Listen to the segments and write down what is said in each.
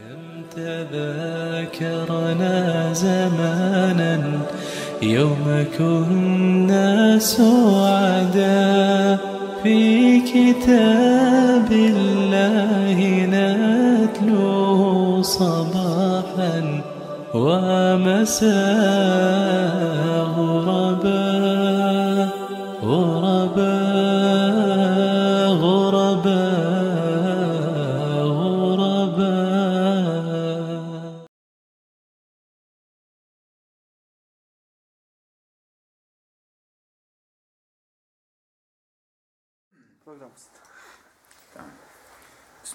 كم تذاكرنا زمانا يوم كنا سعدا في كتاب الله نتلوه صباحا ومساء غربا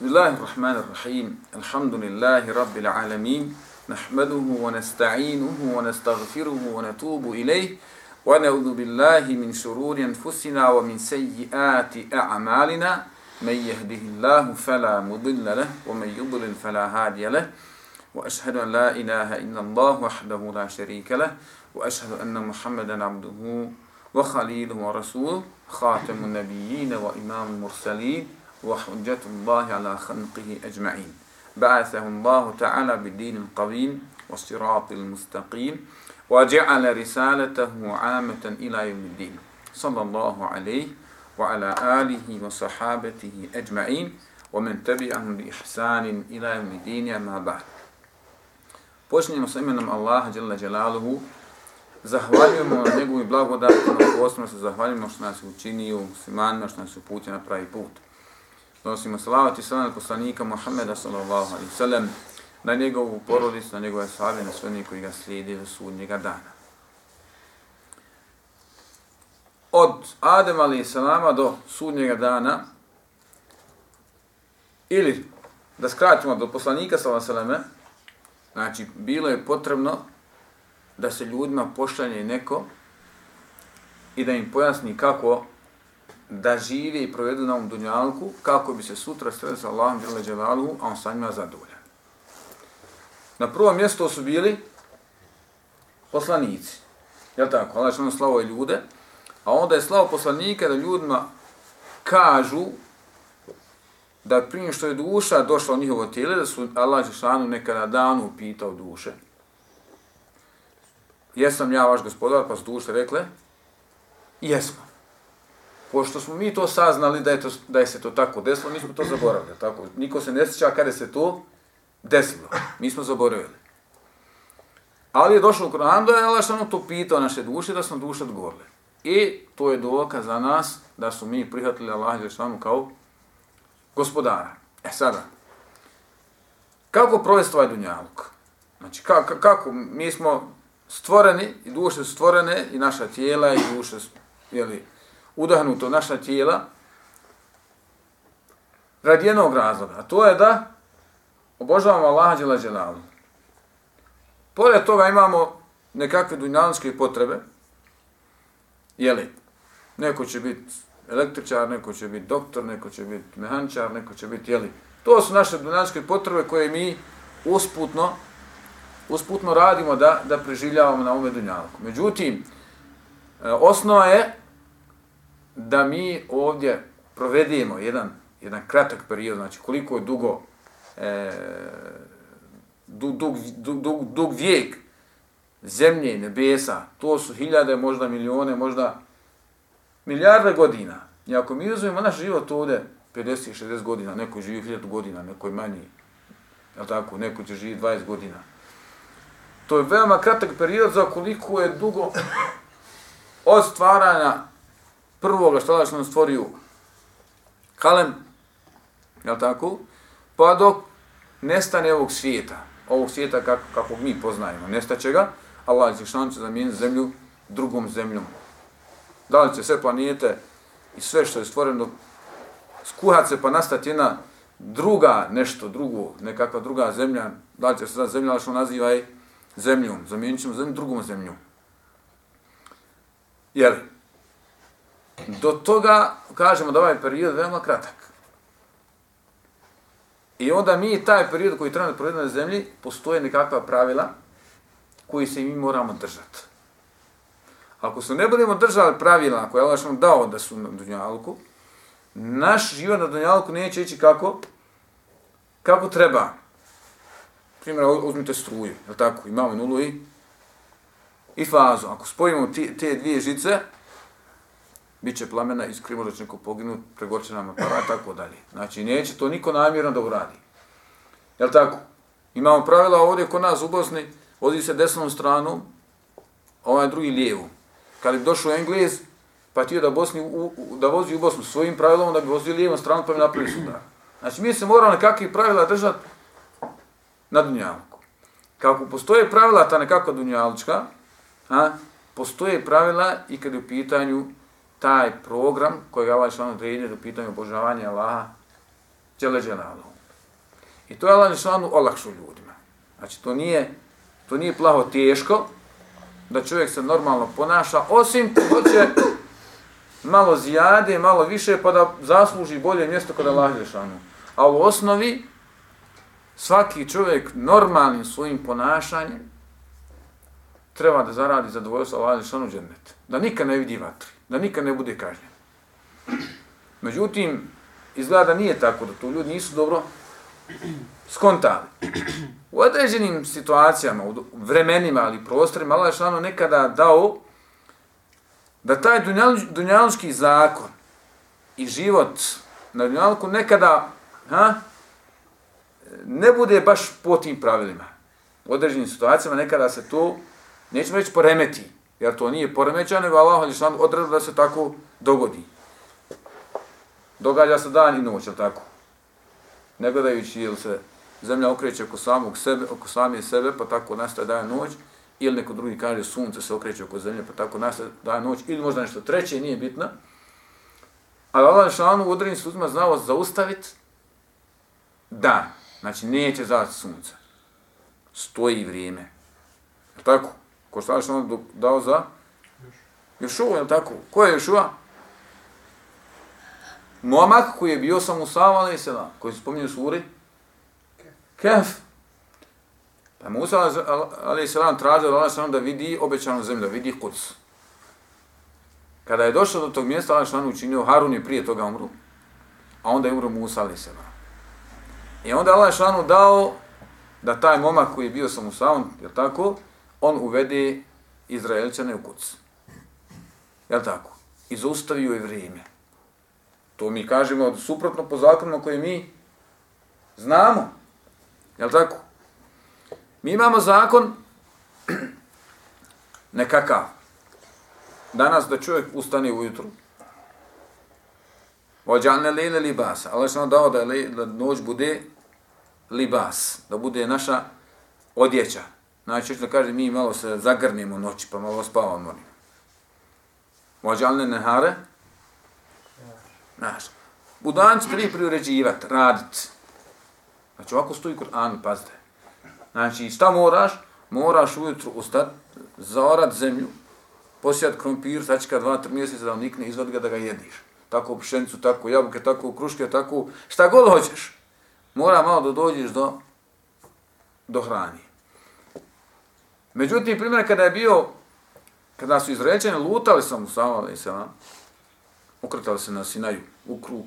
بسم الله الرحمن الرحيم الحمد لله رب العالمين نحمده ونستعينه ونستغفره ونتوب إليه ونعوذ بالله من شرور أنفسنا ومن سيئات أعمالنا من يهده الله فلا مضل له ومن يضلل فلا هادي له وأشهد أن لا إله إلا الله وحده لا شريك له وأشهد أن محمدا عبده وخليله ورسوله خاتم النبيين وإمام المرسلين وحجة الله على خلقه أجمعين بعثه الله تعالى بالدين القويم والصراط المستقيم وجعل رسالته عامة إلى يوم الدين صلى الله عليه وعلى آله وصحابته أجمعين ومن تبعهم بإحسان إلى يوم الدين أما بعد Počinjemo sa imenom Allaha Jalla Jalaluhu. Zahvaljujemo na njegovi blagodatima, posebno se zahvaljujemo što nas učinio muslimanima, što nas uputio na pravi put. Donosimo salavat i salam poslanika Muhammeda sallallahu alaihi sallam na njegovu porodicu, na njegove sahabe, na sve koji ga slijedi do sudnjega dana. Od Adem alaihi salama do sudnjega dana ili da skratimo do poslanika sallallahu alaihi sallam znači bilo je potrebno da se ljudima pošalje neko i da im pojasni kako da žive i provedu na ovom dunjalku, kako bi se sutra sreli sa Allahom džele dželaluhu, a on sa njima zadovoljan. Na prvom mjestu su bili poslanici. Jel tako? Allah je slavo i ljude, a onda je slavo poslanika da ljudima kažu da prije što je duša došla u njihovo tijelo, da su Allah Žešanu nekada danu pitao duše. Jesam ja vaš gospodar, pa su duše rekle, jesmo pošto smo mi to saznali da je, to, da je se to tako desilo, mi smo to zaboravili. Tako? Niko se ne sjeća kada se to desilo. Mi smo zaboravili. Ali je došlo u Koran da je Allah što to pitao naše duše, da smo duše odgovorili. I to je dokaz za nas da su mi prihvatili Allah Žešanu kao gospodara. E sada, kako provesti ovaj dunjaluk? Znači, kako, kako mi smo stvoreni, i duše su stvorene, i naša tijela, i duše, su, jeli, udahnuto naša tijela radi jednog razloga, a to je da obožavamo Allaha džela. Pored toga imamo nekakve dunjanske potrebe, jeli, neko će biti električar, neko će biti doktor, neko će biti mehančar, neko će biti, jeli, to su naše dunjanske potrebe koje mi usputno, usputno radimo da, da preživljavamo na ovome dunjalku. Međutim, e, osnova je da mi ovdje provedemo jedan, jedan kratak period, znači koliko je dugo, e, dug, dug, dug, dug, vijek zemlje i nebesa, to su hiljade, možda milione, možda milijarde godina. I ako mi uzmemo naš život ovdje, 50-60 godina, neko živi 1000 godina, neko je manji, je tako, neko će živi 20 godina. To je veoma kratak period za koliko je dugo od stvaranja prvoga što Allah nam stvorio kalem, je tako? Pa dok nestane ovog svijeta, ovog svijeta kako, kako mi poznajemo, nestaće ga, Allah će što će zamijeniti zemlju drugom zemljom. Da li će sve planete i sve što je stvoreno skuhat se pa nastati jedna druga nešto, drugo, nekakva druga zemlja, da li će se zemlja, ali što naziva je zemljom, zamijenit ćemo zemlju drugom zemljom. Jeli? Do toga kažemo da ovaj period je veoma kratak. I onda mi taj period koji trebamo da provedemo na zemlji, postoje nekakva pravila koji se mi moramo držati. Ako se ne budemo držali pravila koje je Allah dao da su na Dunjalku, naš život na Dunjalku neće ići kako? Kako treba. primjer, uzmite struju, je tako, imamo nulu i, i fazu. Ako spojimo ti, te dvije žice, bit će plamena, iskri možda će neko poginut, pregorče nam aparat, tako dalje. Znači, neće to niko namjerno da uradi. Je tako? Imamo pravila ovdje kod nas u Bosni, vozi se desnom stranu, ovaj drugi lijevu. Kad bi došao Englez, pa ti da, Bosni, u, u, da vozi u Bosnu svojim pravilom, da bi vozio lijevom stranu, pa bi napravili sudar. Znači, mi se moramo nekakve pravila držati na dunjalku. Kako postoje pravila ta nekakva dunjalučka, a, postoje pravila i kad je u pitanju taj program koji je Allah Žešanu odredio u pitanju obožavanja Allaha Đele Đelalu. I to je Allah Žešanu olakšao ljudima. Znači, to nije, to nije plaho teško da čovjek se normalno ponaša, osim hoće malo zijade, malo više, pa da zasluži bolje mjesto kod Allah Žešanu. A u osnovi, svaki čovjek normalnim svojim ponašanjem treba da zaradi zadovoljstvo Allah Žešanu džennet. Da nikad ne vidi vatri, da nikad ne bude kažnjen. Međutim, izgleda nije tako, da to ljudi nisu dobro skontali. U određenim situacijama, u vremenima ali prostorima, Allah Đelešanu nekada dao da taj dunjalučki zakon i život na dunjalku nekada ha, ne bude baš po tim pravilima. U određenim situacijama nekada se to, nećemo reći poremeti, jer to nije poremećano, nego Allah odredo da se tako dogodi. Događa se dan i noć, ali tako? Ne gledajući ili se zemlja okreće oko samog sebe, oko same sebe, pa tako nastaje dan i noć, ili neko drugi kaže sunce se okreće oko zemlje, pa tako nastaje dan i noć, ili možda nešto treće, nije bitno. Ali Allah šalanu u odrednim slutima znao zaustaviti dan. Znači, neće zaći sunce. Stoji vrijeme. Tako? Ko što Allah onda dao za? Ješua, je tako? Ko je Ješua? Momak koji je bio sa Musa, ali koji se spominje u suri? Kef. Pa Musa, ali se nam tražio da Allah da vidi obećanu zemlju, da vidi kuc. Kada je došao do tog mjesta, Allah šalanu učinio, Harun je prije toga umru, a onda je umro Musa, ali se I onda Allah šalanu dao da taj momak koji je bio sa Musaom, je tako, on uvede Izraelčane u kuc. Jel tako? I zaustavio je vrijeme. To mi kažemo suprotno po zakonima koje mi znamo. Jel tako? Mi imamo zakon nekakav. Danas da čovjek ustane ujutru, Vođane lejle libasa. Allah je dao da, le, da noć bude libas, da bude naša odjeća. Znači, što kaže, mi malo se zagrnemo noći, pa malo spavamo. Vođalne nehare, Znaš, budan će tri priuređivati, raditi. Znači, ovako stoji Kur'an, pazite. Znači, šta moraš? Moraš ujutru ustati, zaorat zemlju, posijat krompir, sačka dva, tri mjeseca da nikne, izvad ga da ga jediš. Tako pšenicu, tako jabuke, tako kruške, tako šta god hoćeš. Mora malo da dođeš do, do hrani. Međutim, primjer, kada je bio, kada su izrečeni, lutali sam u samom, ali se okretali se na Sinaju, u krug.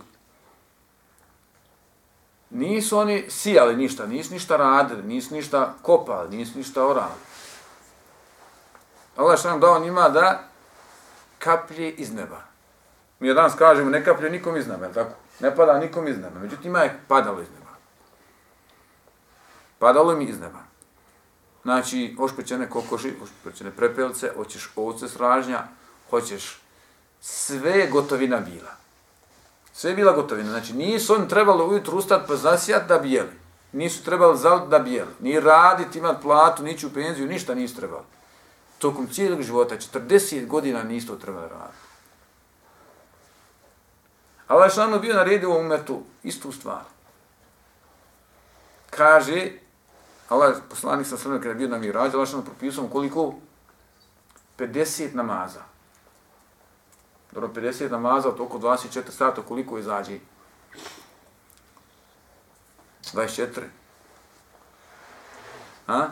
Nisu oni sijali ništa, nisu ništa radili, nisu ništa kopali, nisu ništa orali. Allah što nam dao njima da kaplje iz neba. Mi je danas kažemo, ne kaplje nikom iz neba, tako? Ne pada nikom iz neba. Međutim, ima je padalo iz neba. Padalo mi iz neba. Znači, ošpećene kokoši, ošpećene prepelce, hoćeš ovce sražnja, hoćeš sve gotovina bila. Sve bila gotovina. Znači, nisu oni trebali ujutru ustati pa zasijat da bi jeli. Nisu trebali zavod da bi jeli. Ni raditi, imati platu, nići u penziju, ništa nisu trebali. Tokom cijelog života, 40 godina nisu to trebali raditi. Allah je bio naredio u umetu istu stvar. Kaže, Allah poslanik sa srme kada je bio na mirađu, Allah što propisao koliko? 50 namaza. Dobro, 50 namaza, to oko 24 sata, koliko izađe? 24. A?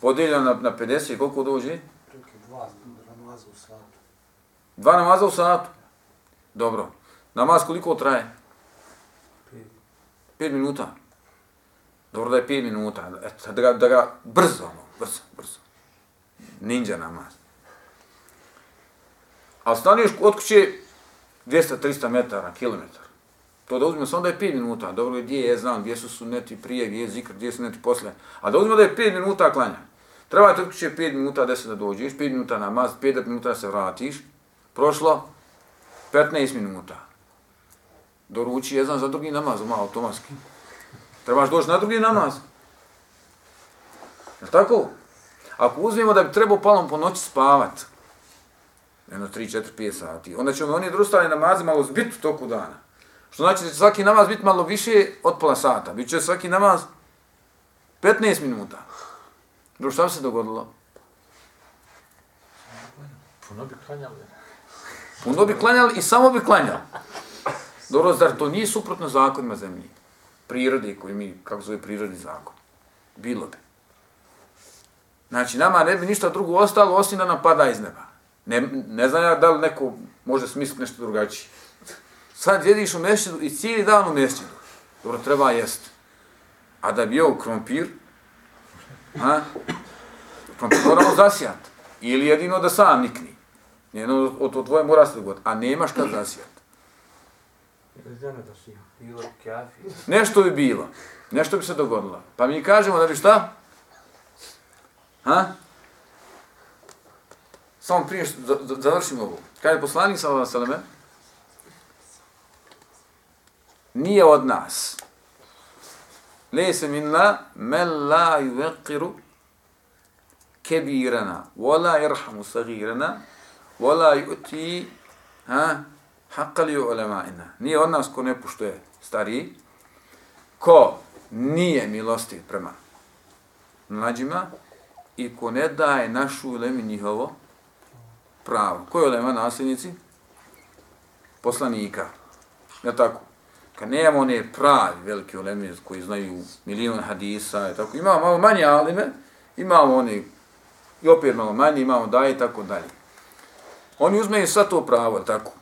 Podeljeno na, na 50, koliko dođe? Dva namaza u satu. Dva namaza u satu? Dobro. Namaz koliko traje? 5 minuta. Dobro da je 5 minuta, eto, da ga, da ga brzo, ono, brzo, brzo. Ninja namaz. A staneš od kuće 200-300 metara, kilometar. To da uzmemo samo da je 5 minuta, dobro gdje je, znam gdje su suneti prije, gdje je zikr, gdje su suneti posle. A da uzmemo da je 5 minuta klanja. Treba ti od kuće 5 minuta, 10 da dođeš, 5 minuta namaz, 5 minuta da se vratiš. Prošlo 15 minuta. Doruči je znam za drugi namaz, malo automatski. Trebaš doći na drugi namaz. Je tako? Ako uzmemo da bi trebao palom po noći spavat, jedno 3, 4, 5 sati, onda ćemo oni drustali namazi malo zbiti u toku dana. Što znači da će svaki namaz biti malo više od pola sata. Biće svaki namaz 15 minuta. Dobro, šta bi se dogodilo? Puno bi klanjali. Puno bi klanjali i samo bi klanjali. Dobro, zar to nije suprotno zakonima zemlji? Prirode koji mi, kako zove prirodni zakon. Bilo bi. Znači, nama ne bi ništa drugo ostalo, osim da nam pada iz neba. Ne, ne znam ja da li neko može smisliti nešto drugačije. Sad jediš u mešćinu i cijeli dan u mešćinu. Dobro, treba jesti. A da bi jeo krompir, ha? krompir moramo zasijati. Ili jedino da sam nikni. Jedno od, od tvoje mora se dogoditi. A nemaš kad zasijati. Kafi. Nešto bi bilo. Nešto bi se dogodilo. Pa mi kažemo da bi šta? Ha? Samo prije što završimo ovo. Kada je poslanik sa ova salame, nije od nas. Lese minna men la yuveqiru kebirana, wala irhamu sagirana, wala yuti ha, haqqa u ulema'ina. Nije od nas ko ne puštuje stariji, ko nije milostiv prema mlađima i ko ne daje našu ulemi njihovo pravo. Ko je ulema nasljednici? Poslanika. Ja tako? Kad nemamo one pravi velike ulemi koji znaju milion hadisa i tako, imamo malo manje alime, imamo oni i opet malo manje, imamo daje i tako dalje. Oni uzmeju sva to pravo, tako?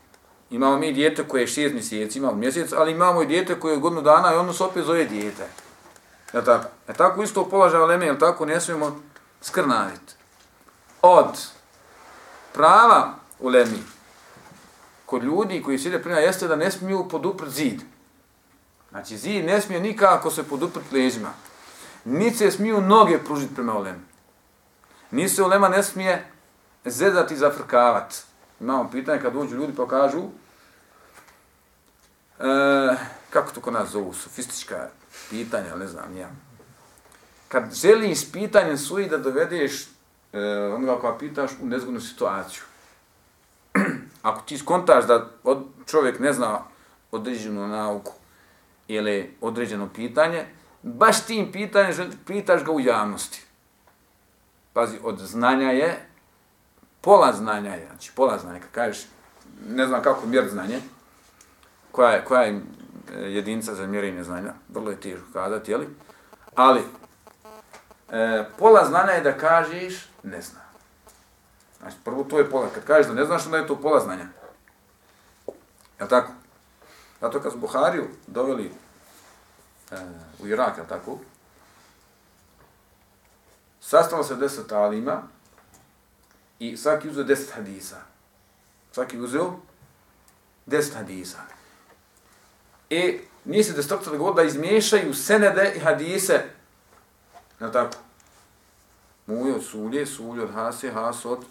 Imamo mi dijete koje je šest mjeseci, imamo mjesec, ali imamo i dijete koje je godinu dana i ono se opet zove dijete. Je tako? Je tako isto položaj Leme, je tako? Ne smijemo skrnaviti. Od prava u Lemi, kod ljudi koji sjede prema jeste da ne smiju poduprt zid. Znači zid ne smije nikako se poduprt leđima. Niti se smiju noge pružiti prema ulemi. Ni se ulema ne smije zezati i zafrkavati. Imamo pitanje kad dođu ljudi pa kažu e, kako to kod nas zovu, sofistička pitanja, ne znam, ja. Kad želiš pitanjem svoji da dovedeš e, onoga koja pitaš u nezgodnu situaciju. Ako ti skontaš da od, čovjek ne zna određenu nauku ili određeno pitanje, baš tim pitanjem pitaš ga u javnosti. Pazi, od znanja je, pola znanja je, znači pola znanja, kad kažeš, ne znam kako mjer znanje, koja je, koja je e, jedinica za mjerenje znanja, vrlo je teško kazati, jeli? Ali, e, pola znanja je da kažeš ne zna. Znači, prvo to je pola. Kad kažeš da ne znaš, onda je to pola znanja. Je tako? Zato kad su Buhariju doveli e, u Irak, je tako? Sastalo se deset alima i svaki uzeo deset hadisa. Svaki uzeo deset hadisa. I nije se destruktor god da izmiješaju senede i hadise. Je tako? Mujo od Sulje, Sulje od Hase, Has od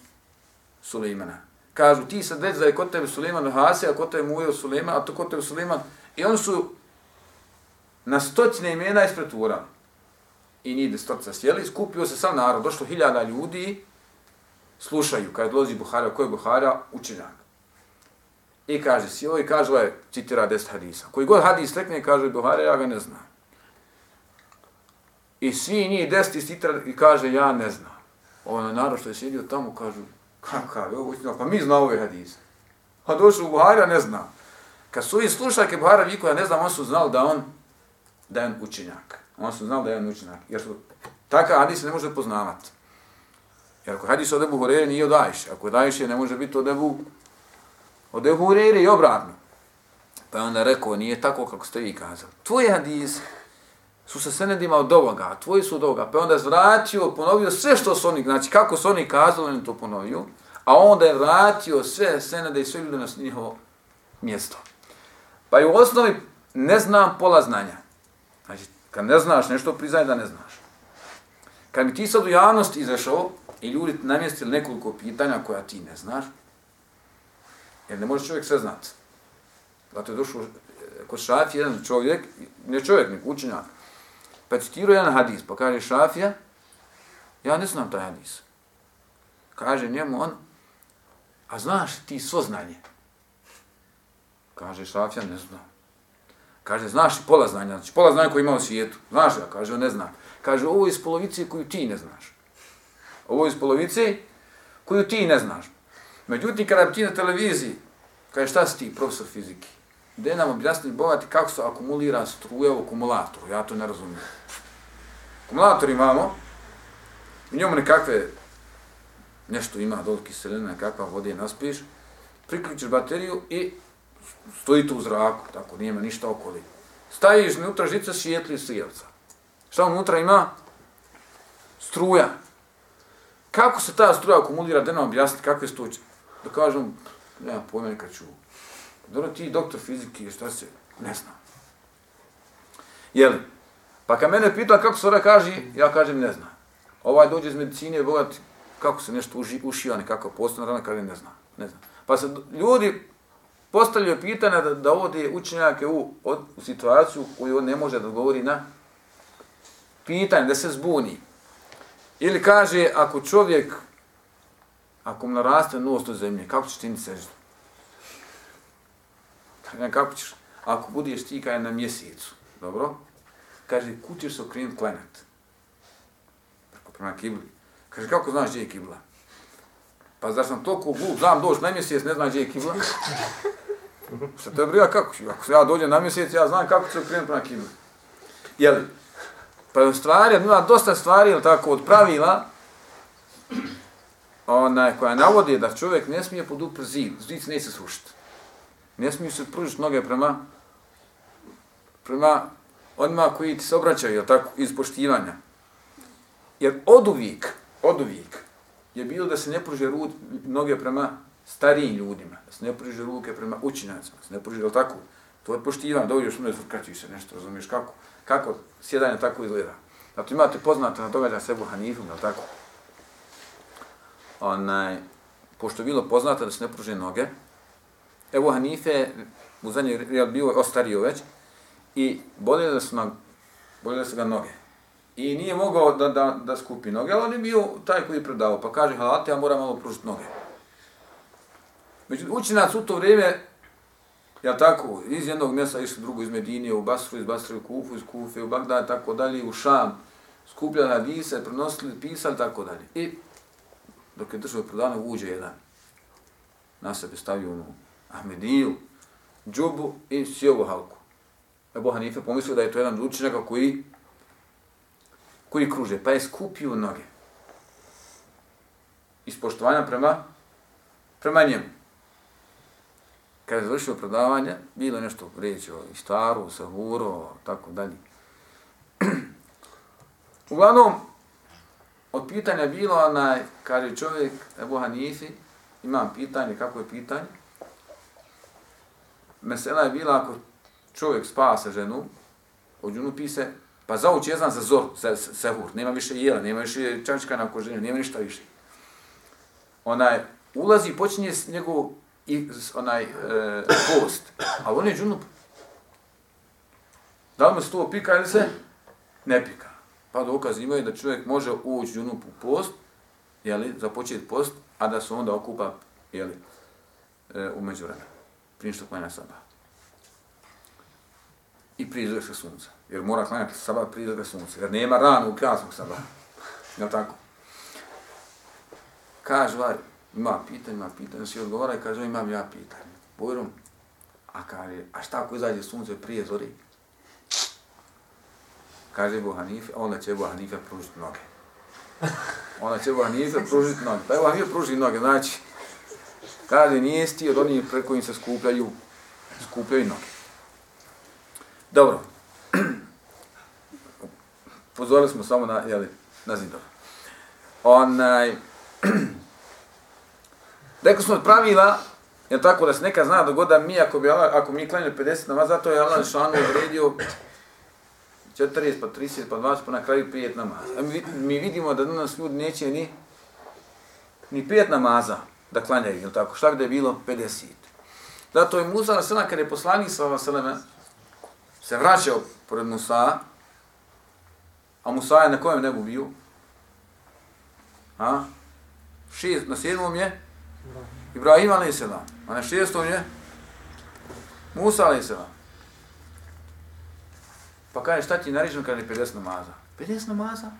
Sulejmana. Kažu, ti sad već da je kod tebe Sulejman od Hase, a kod tebe Mujo od Sulejmana, a to kod tebe Sulejman. I oni su na stotine imena ispreturali. I nije destruktor sjeli, skupio se sam narod, došlo hiljada ljudi, slušaju, kada dolazi Buhara, ko je Buhara, učenjak. I kaže si ovo i kaže je, citira deset hadisa. Koji god hadis rekne, kaže Buhari, ja ga ne znam. I svi njih deset citira i kaže, ja ne znam. Ono narod što je sjedio tamo, kažu, kakav je ovo pa mi zna ove hadise. Pa A došli u Buhara, ne zna. Kad su i slušake Buhara viku, ja ne znam, on su znali da on, da je on učenjak. On su znali da je on učenjak. Jer su, takav hadis ne može poznavati. Jer ako hadis od Ebu Horeire nije od Ajše, ako od Ajše ne može biti od Ebu, od Ebu Hureyre i obratno. Pa je onda rekao, nije tako kako ste vi kazali. Tvoje hadis su se senedima od ovoga, a tvoji su od ovoga, pa je onda zvratio, ponovio sve što su oni, znači kako su oni kazali, on to ponovio, a onda je vratio sve senede i sve ljude na njihovo mjesto. Pa i u osnovi ne znam pola znanja. Znači, kad ne znaš nešto, priznaj da ne znaš. Kad bi ti sad u javnost izašao i ljudi namjestili nekoliko pitanja koja ti ne znaš, jer ne može čovjek sve znati. Zato je došao e, kod Šafija jedan čovjek, ne čovjek, nek učenjak, pa citiruje jedan hadis, pa kaže Šafija, ja ne znam taj hadis. Kaže njemu on, a znaš ti svo znanje? Kaže Šafija, ne znam. Kaže, znaš i pola znanja, znači pola znanja koje ima u svijetu. Znaš ga? Kaže, on ne zna. Kaže, ovo je iz polovice koju ti ne znaš. Ovo je iz polovice koju ti ne znaš. Međutim, kada bi ti na televiziji, kaže, šta si ti, profesor fizike? gdje nam objasniti bogati kako se akumulira struje u akumulatoru? Ja to ne razumijem. Akumulator imamo, u njemu nekakve, nešto ima dole kiselina, kakva vode naspiš, priključiš bateriju i stoji tu u zraku, tako, nije ima ništa okoli. Stajiš unutra žica svijetli sijevca. Šta unutra ima? Struja. Kako se ta struja akumulira, da nam objasniti kakve to Da kažem, nema pojma neka ću. Dobro, ti doktor fizike, šta se, ne znam. Jel? Pa kad mene pita kako se ora kaže, ja kažem ne znam. Ovaj dođe iz medicine, bogat, kako se nešto uži, ušio, nekako postane rana, kaže ne znam. Ne znam. Pa se ljudi postavljaju pitanja da, da ovdje učenjake u, od, u situaciju koju on ne može da odgovori na pitanje, da se zbuni. Ili kaže, ako čovjek, ako mu naraste nos do zemlje, kako ćeš činiti seždu? Kako ćeš, ako budeš ti kaj na mjesecu, dobro? Kaže, kud ćeš se okrenuti klenat? Preko prema kibli. Kaže, kako znaš gdje je kibla? Pa zar sam toliko glup, znam doći na mjesec, ne znam gdje je kibla? Šta te briga kako ću? Ako ja dođem na mjesec, ja znam kako ću se okrenuti prema kibli. Jeli? Pa u stvari, ima dosta stvari, ili tako, od pravila, onaj, koja navodi da čovjek ne smije podupr zid, zid se srušiti. Ne smiju se pružiti noge prema, prema onima koji ti se obraćaju, jel tako, iz poštivanja. Jer od uvijek, od uvijek, je bilo da se ne pruže rud, noge prema starijim ljudima, da se ne pruže ruke prema učinjacima, da se ne pruže, jel tako, to je poštivanje, dođeš, u ne zvrkaćiš se nešto, razumiješ kako kako sjedanje tako izgleda. Zato imate poznate na događaj Sebu Hanifom, jel tako? Onaj, pošto je bilo poznato da se ne pruže noge, Ebu Hanife u zadnjoj je bio ostario već i boljeli su, na, bolile su ga noge. I nije mogao da, da, da skupi noge, ali on je bio taj koji je predavao. pa kaže, halate, ja moram malo pružiti noge. Međutim, učinac u to vrijeme Ja tako, iz jednog mjesta išli drugo iz Medinije, u Basru, iz Basru u Kufu, iz Kufe, u Bagdad, tako dalje, u Šam, skupljali hadise, prenosili, pisali, tako dalje. I dok je držao prodano, uđe jedan. Na sebe stavio onu Ahmediju, džubu i sjovu halku. Ebu Hanife pomislio da je to jedan učenjaka koji, koji kruže, pa je skupio noge. Iz poštovanja prema, prema njemu kada je završio predavanje, bilo nešto reći o Ištaru, Sahuru, tako dalje. Uglavnom, od pitanja bilo onaj, kaže čovjek, Ebu Hanifi, imam pitanje, kako je pitanje? Mesela je bila ako čovjek spasa ženu, od džunu pise, pa zauči jezan za zor, za sehur, nema više jela, nema više čačka na koženju, nema ništa više. Onaj, ulazi i počinje s njegovog i onaj e, post, ali on je džunup. Da li mu se to pika ili se? Ne pika. Pa dokaz imaju da čovjek može ući džunup u post, jeli, započeti post, a da se onda okupa, jeli, e, u međuvremenu. Prije što klanja sabah. I prije izgleda sunca. Jer mora klanjati sabah prije izgleda sunca. Jer nema ranu u krasnog sabah. Je tako? Kaže, ovaj, ima pitanje, ima pitanje, svi odgovara i kaže, imam ja pitanje. Bojrom, a kaže, a šta ako izađe sunce prije zori? Kaže Ebu Hanife, onda će Ebu Hanife pružiti noge. Onda će Ebu Hanife pružiti noge. Pa Ebu Hanife pruži noge, znači, kaže, nije sti od onih pre kojim se skupljaju, skupljaju noge. Dobro. Pozorili smo samo na, jeli, na zidove. Onaj, rekli smo od pravila, je tako da se neka zna dogoda mi, ako, bi, Allah- ako mi klanili 50 namaz, zato je Allah šanu odredio 40, pa 30, pa 20, pa na kraju 5 namaza. A mi, mi vidimo da danas ljudi neće ni, ni 5 namaza da klanjaju, ili tako? Šta bi da je bilo? 50. Zato je Musa na sada, kada je poslanik sa Vaseleme, se vraćao pored Musa, a Musa je na kojem nebu bio? A? Šest, na sedmom je Ibrahim a.s. A na šestom je Musa a.s. Pa kaže, šta ti narižem kada je 50 namaza? 50 namaza?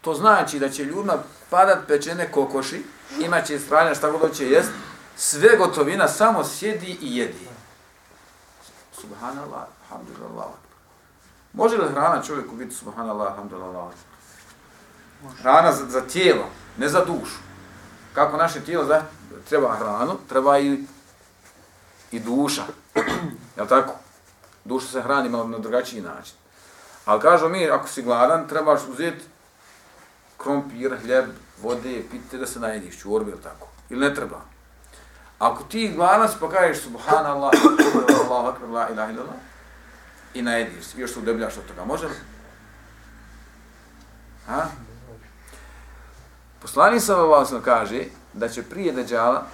To znači da će ljudima padat pečene kokoši, imaće stranja šta god hoće jest, sve gotovina samo sjedi i jedi. Subhanallah, alhamdulillah. Može li hrana čovjeku biti subhanallah, alhamdulillah? Hrana za, za tijelo, ne za dušu. Kako naše tijelo za, treba hranu, treba i, i duša. Jel tako? Duša se hrani malo na drugačiji način. Ali kažu mi, ako si gladan, trebaš uzeti krompir, hljeb, vode, pite da se najediš, čorbe ili tako. Ili ne treba. Ako ti gladan si pa kažeš subhanallah, Allahu akbar, la ilaha illallah, i najediš se, još se udebljaš od toga. Može li? Ha? Poslanik sam alejhi kaže da će prije Deđala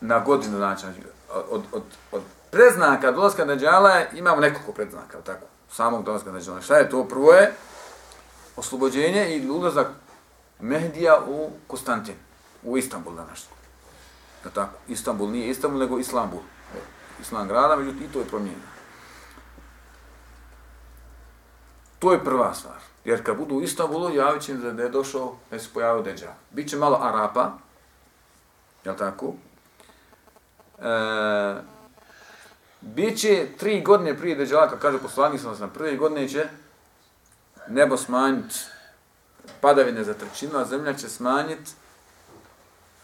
na godinu znači od, od, od predznaka dolaska Dajjala imamo nekoliko predznaka, tako? Samog dolaska Dajjala. Šta je to? Prvo je oslobođenje i ulazak Mehdija u Konstantin, u Istanbul danas. Da tako? Istanbul nije Istanbul, nego Islambul. Islam grada, međutim i to je promijenjeno. To je prva stvar. Jer kad budu u Istanbulu, javit će da je došao, da se pojavio Deđa. Biće malo Arapa, jel tako? E, Biće tri godine prije Dejjala, kad kaže poslanik sam na prve godine će nebo smanjiti padavine za trećinu, a zemlja će smanjiti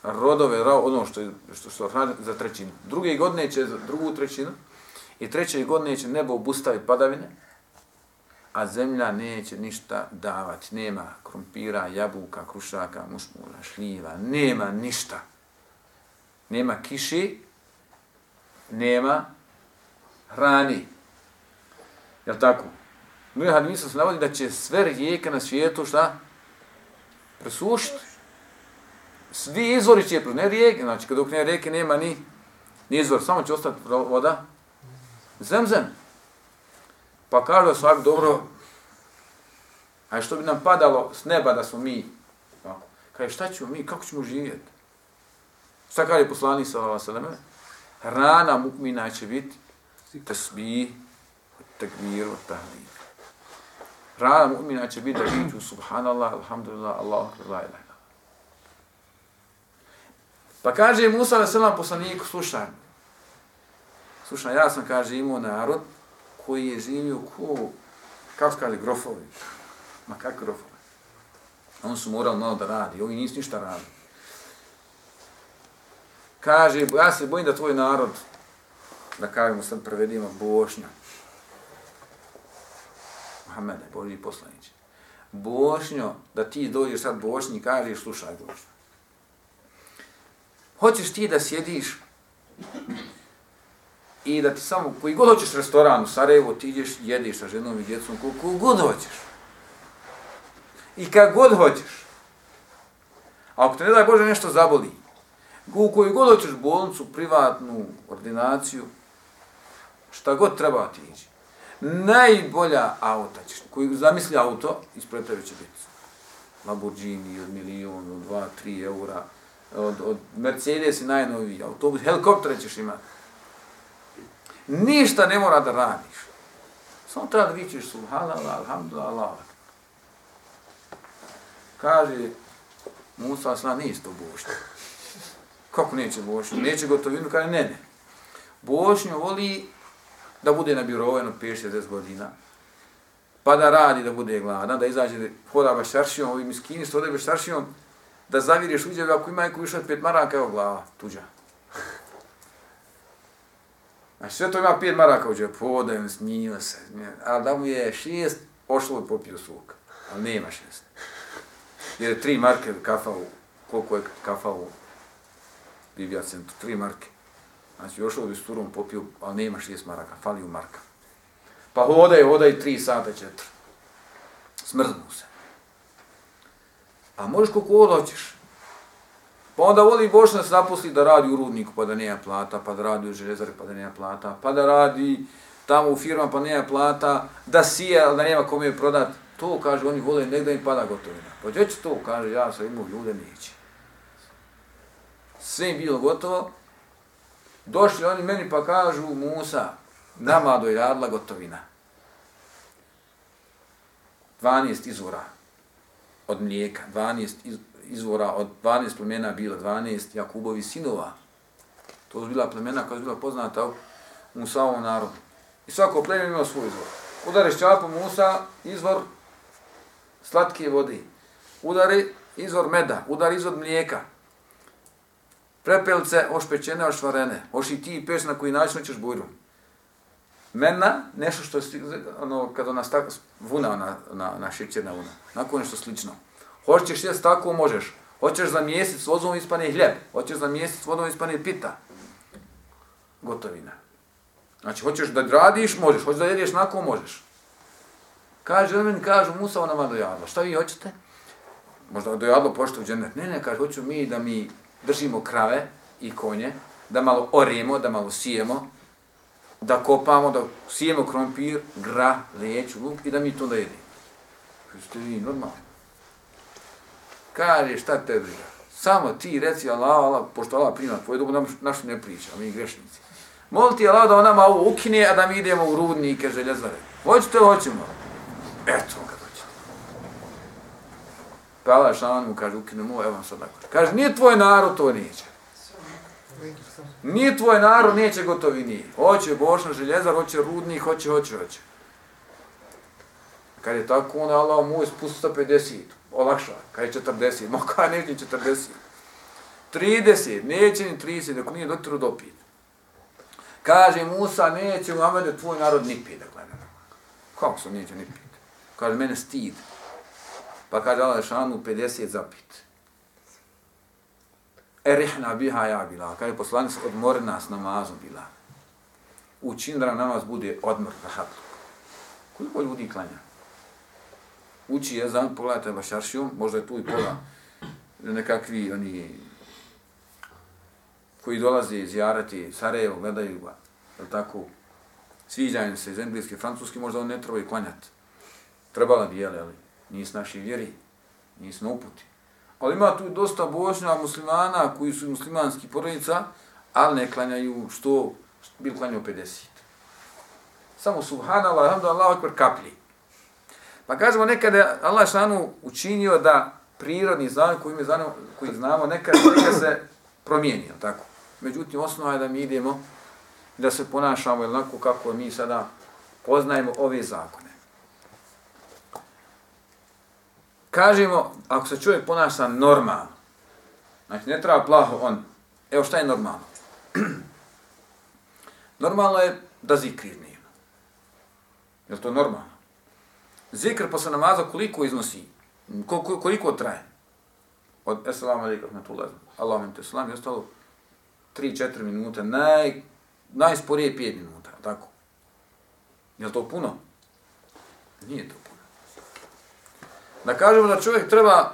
rodove, ono što, što, što hrani za trećinu. Druge godine će za drugu trećinu i treće godine će nebo obustaviti padavine, a zemlja neće ništa davati. Nema krompira, jabuka, krušaka, mušmula, šljiva, nema ništa. Nema kiši, nema hrani. Jel tako? Mnogi hadisa se navodi da će sve rijeke na svijetu šta? Presušiti. Svi izvori će pro ne rijeke, znači kad dok ne rijeke nema ni, ni izvor, samo će ostati voda. Zemzem. Pa kaže svak dobro, a što bi nam padalo s neba da smo mi, tako, kaže šta ćemo mi, kako ćemo živjeti? Šta kaže poslanik sa ova salame? Hrana mukmina će biti tasbih, takbir, tahlil. Hrana mu'mina će biti da viću subhanallah, alhamdulillah, Allahu akbar, la ilaha. Pa kaže Musa da selam poslaniku, slušaj, slušaj, ja sam, kaže, imao narod koji je živio ko, kako se kaže, grofovi. Ma kako grofovi? On su morali malo da radi, ovi nisu ništa radili. Kaže, ja se bojim da tvoj narod, da kažemo sad prevedimo, bošnja, Mohamede, Boži poslanić. Bošnjo, da ti dođeš sad Bošnji i kažeš, slušaj Bošnjo. Hoćeš ti da sjediš i da ti samo, koji god hoćeš restoran u Sarajevo, ti ideš, jediš sa ženom i djecom, koliko god hoćeš. I kad god hoćeš. A ako te ne daj Bože nešto zaboli, u koju god hoćeš bolnicu, privatnu, ordinaciju, šta god treba ti iđi. Najbolja auta ćeš, koji zamisli auto, ispred tebe će biti. Lamborghini od milion, od dva, tri eura, od, od Mercedes i najnoviji autobus, helikoptere ćeš imati. Ništa ne mora da radiš. Samo treba da vićeš subhanallah, alhamdulillah, Allah. Kaže, Musa sna nije isto bošnja. Kako neće bošnju? Neće gotovinu, kaže ne, ne. Bošnju voli da bude na birovu jedno 5-60 godina, pa da radi da bude gladan, da izađe, da hoda bašaršijom, ovi miskini se ode bašaršijom, da zavireš uđeve, ako ima neko više od pet maraka, evo glava, tuđa. Znači sve to ima pet maraka uđe, podajem, snima se, ali da mu je šest, ošlo je popio suk. Ali nema šest. Jer je tri marke kafa u, koliko je kafa u Bibija centru, tri marke. Znači, još ovdje s turom, popio, ali nema šest maraka, fali u marka. Pa hodaj, hodaj tri sata, četiri. Smrznu se. A možeš koliko god hoćeš. Pa onda voli Bošnja se zaposli da radi u rudniku pa da nema plata, pa da radi u železari pa da nema plata, pa da radi tamo u firma pa nema plata, da sije, ali da nema kome je prodat. To, kaže, oni vole, negdje im pada gotovina. Pa gdje će to, kaže, ja sam imao ljude, neće. Sve im bilo gotovo. Došli oni meni pa kažu, Musa, nama dojadla gotovina. 12 izvora od mlijeka, 12 izvora od 12 plemena bilo 12 Jakubovi sinova. To su bila plemena koja su bila poznata u Musaovom narodu. I svako pleme imao svoj izvor. Udari šćapu Musa, izvor slatke vode. Udari izvor meda, udari izvor mlijeka. Prepelce ošpećene, ošvarene. Oši ti peš na koji način ćeš bujru. Mena, nešto što je, ono, kada ona tako, vuna na, na, na šećerna vuna. Nakon nešto slično. Hoćeš jesti tako, možeš. Hoćeš za mjesec vodom ispane hljeb. Hoćeš za mjesec vodom ispane pita. Gotovina. Znači, hoćeš da radiš, možeš. Hoćeš da jedeš nakon, možeš. Kaže, meni kažu, Musa ona nama dojadla. Šta vi hoćete? Možda dojadlo pošto u džennet. Ne, ne, kaže, hoću mi da mi držimo krave i konje, da malo orijemo, da malo sijemo, da kopamo, da sijemo krompir, gra, leć, luk i da mi to da jedemo. Ste vi normalni? Kaže, šta te briga? Samo ti reci Allah, Allah, pošto Allah prima tvoje dobu, naš ne priča, mi grešnici. Moli ti Allah da on nama ovo ukine, a da mi idemo u rudnike željezare. Hoćete hoćemo? Eto. Pa Allah šalan mu kaže, ukinemo, evo vam sad tako. Kaže, nije tvoj narod, to neće. Nije tvoj narod, neće gotovi ni. Hoće Bošna željezar, hoće rudnik, hoće, hoće, hoće. Kad je tako, onda Allah mu je 150 olakša, Kad je 40, ma kaj neće 40. 30, neće ni 30, dok nije dotiru dopit. Kaže Musa, neće u Amede tvoj narod ni pit, dakle, ne. Kako se neće ni pit? Kaže, mene stid. Pa kaže Allah šanu 50 zapit. Erihna biha ja bila. Kaže poslanic, odmori nas namazom bila. Učin da namaz bude odmor, rahatlu. Koliko ljudi klanja? uči jezan, pogledajte Bašaršijom, možda je tu i pola nekakvi oni koji dolaze iz Jarati, Sarajevo, gledaju ga, je tako, sviđaju se iz engleske, francuski, možda on ne treba i klanjati. Trebala bi, jel, ali nis naši vjeri, nis na uputi. Ali ima tu dosta bošnja muslimana koji su muslimanski porodica, ali ne klanjaju što, bil klanjao 50. Samo subhanallah, alhamdulillah, akbar kaplji. Pa kažemo nekada je Allah šanu učinio da prirodni zakon koji, mi znamo, koji znamo nekad, nekad se promijenio, tako? Međutim, osnova je da mi idemo da se ponašamo jednako kako mi sada poznajemo ove zakone. Kažemo, ako se čovjek ponaša normalno, znači ne treba plaho on, evo šta je normalno? normalno je da zikri nije. Je to normalno? Zikr posle namaza koliko iznosi? Koliko, koliko traje? Od Esselamu alaikum na tulaz. Allah mi te selam i ostalo 3-4 minuta, naj, najsporije 5 minuta, tako? Je to puno? Nije to puno. Da kažemo da čovjek treba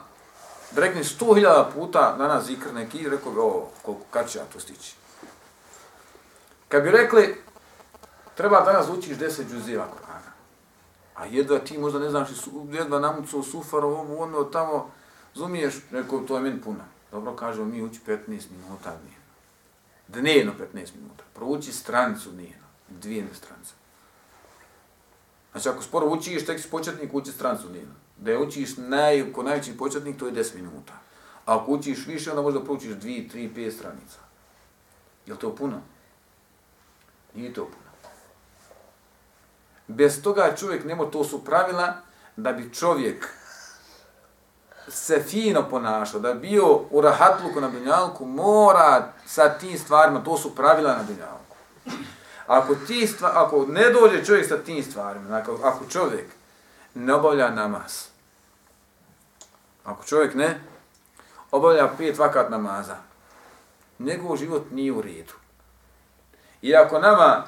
da rekne 100.000 puta danas zikr neki, rekao bi, ovo, koliko, kad će ja to stići? Kad bi rekli, treba danas učiš 10 džuzeva Kur'ana. A jedva ti možda ne znaš, jedva namucao sufar, ovo, ono, tamo, zumiješ, rekao, to je meni puno. Dobro, kažemo, mi uči 15 minuta dnevno. Dnevno 15 minuta. Prouči stranicu dnevno. Dvije stranice. Znači, ako sporo učiš, tek si početnik, uči stranicu dnevno. Da je učiš naj, ko najveći početnik, to je 10 minuta. A ako učiš više, onda možda proučiš 2, 3, 5 stranica. Je to puno? Nije to puno. Bez toga čovjek nema, to su pravila da bi čovjek se fino ponašao, da bi bio u rahatluku na dunjalku, mora sa tim stvarima, to su pravila na dunjalku. Ako, ti stvar, ako ne dođe čovjek sa tim stvarima, ako, ako čovjek ne obavlja namaz. Ako čovjek ne obavlja pet vakat namaza, njegov život nije u redu. I ako nama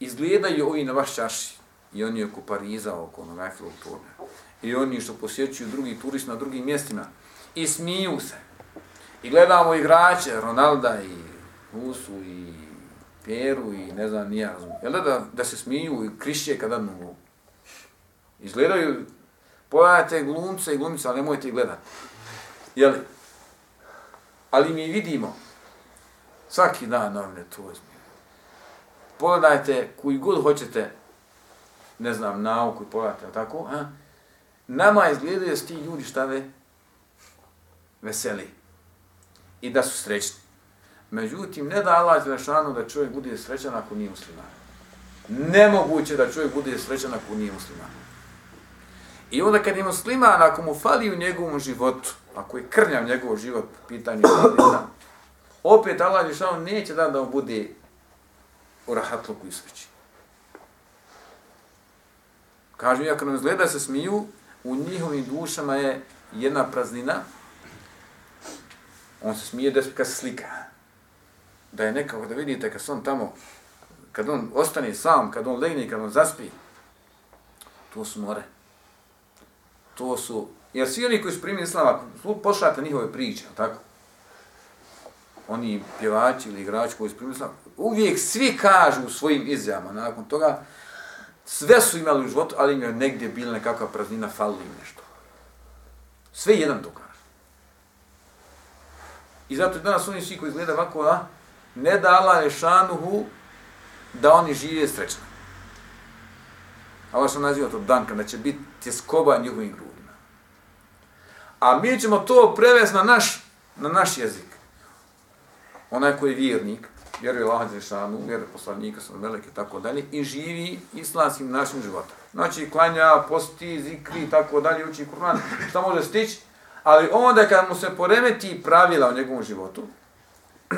izgledaju ovi na vaš čaši, i oni oko Pariza, oko onog Eiffelovog tornja, i oni što posjećuju drugi turist na drugim mjestima, i smiju se. I gledamo igrače, Ronalda i Husu i Pjeru i ne znam, nija razumijem. Jel da, da, da se smiju i krišće kada mogu? Izgledaju, pogledajte glumce i glumice, ali nemojte ih gledati. Jeli? Ali mi vidimo, svaki dan novine to uzmi. Pogledajte koji god hoćete, ne znam, nauku i pogledajte, tako, a? Nama izgledaju s ti ljudi šta ve? Veseli. I da su srećni. Međutim, ne da Allah Đelešanu da čovjek bude srećan ako nije musliman. Nemoguće da čovjek bude srećan ako nije musliman. I onda kad je musliman, ako mu fali u njegovom životu, ako je krnjav njegov život, pitanje je opet Allah Žešanu neće da da bude u rahatluku i sreći. Kažu, ja kad nam izgleda se smiju, u njihovim dušama je jedna praznina, on se smije da se slika da je nekako da vidite kad on tamo, kad on ostane sam, kad on legne, kad on zaspi, to su more. To su, jer svi oni koji su primili islama, pošljate njihove priče, tako? Oni pjevači ili igrači koji su primili islama, uvijek svi kažu u svojim izjavama, nakon toga, sve su imali u životu, ali im je negdje bila nekakva praznina, falilo im nešto. Sve jedan to kaže. I zato danas oni svi koji izgleda ovako, a, ne da Allah je šanuhu da oni žive srećno. Allah što naziva to dan kada će biti tjeskoba njihovim grudima. A mi ćemo to prevesti na naš, na naš jezik. Onaj koji je vjernik, vjeruje Allah je vjeruje poslanika, sam velike i tako dalje, i živi islamskim našim životom. Znači, klanja, posti, zikri i tako dalje, uči Kur'an, šta može stići, ali onda kad mu se poremeti pravila u njegovom životu,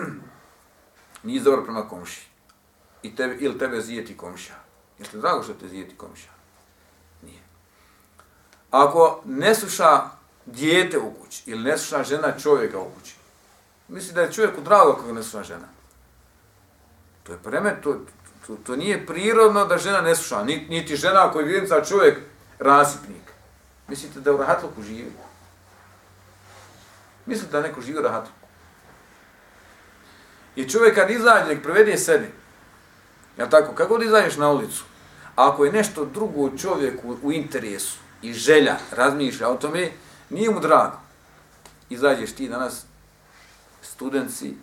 nije dobro prema komši. I tebe, ili tebe zijeti komša. Jel te drago što te zijeti komša? Nije. Ako ne sluša dijete u kući, ili neslušna žena čovjeka u kući, misli da je čovjeku drago ako ne neslušna žena. To je preme, to, to, to nije prirodno da žena ne sluša, niti, niti žena ako je vjernica čovjek rasipnik. Mislite da u rahatluku živi? Mislite da neko živi u rahatluku? I čovjek kad izađe, nek provede sebi. Ja tako, kako god izađeš na ulicu, ako je nešto drugo čovjeku u interesu i želja razmišlja o tome, nije mu drago. Izađeš ti danas studentci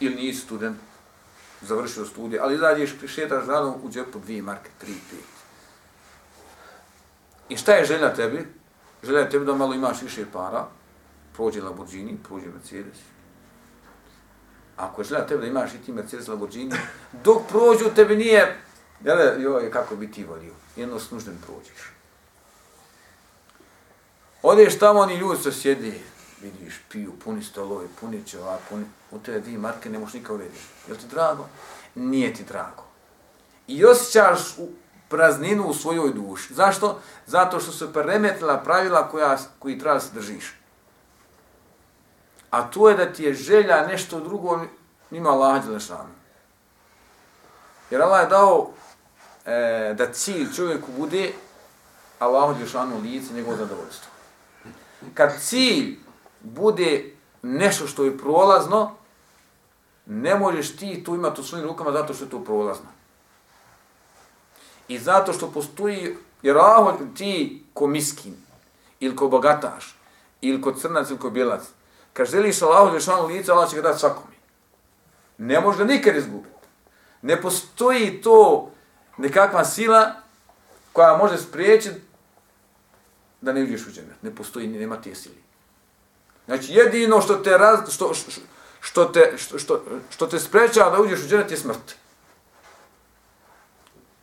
ili nisi student, završio studije, ali izađeš, šetaš radom u džepu dvije marke, tri, pet. I šta je želja tebi? Želja je tebi da malo imaš više para, prođe Lamborghini, prođe Mercedes, Ako je želja tebi da imaš i ti Mercedes Lamborghini, dok prođu tebi nije, jel, joj, kako bi ti volio, jedno s prođeš. Odeš tamo, oni ljudi se sjedi, vidiš, piju, puni stolovi, puni čeva, puni, u te dvije marke ne možeš nikao vidjeti. Je ti drago? Nije ti drago. I osjećaš u prazninu u svojoj duši. Zašto? Zato što su premetila pravila koja, koji treba da se držiš a to je da ti je želja nešto drugo nima lađe Đelešanu. Jer Allah je dao e, da cilj čovjeku bude Allahu Đelešanu lice njegovo zadovoljstvo. Kad cilj bude nešto što je prolazno, ne možeš ti to imati u svojim rukama zato što je to prolazno. I zato što postoji, jer Allah ti ko miskin, ili ko bogataš, ili ko crnac, ili ko bijelac, Kad želiš Allahu Đelešanu lice, Allah će ga dati svakome. Ne može nikad izgubiti. Ne postoji to nekakva sila koja može spriječiti da ne uđeš u džennet. Ne postoji, nema te sili. Znači, jedino što te, raz, što, što, te, što, što, što te sprečava da uđeš u džennet je smrt.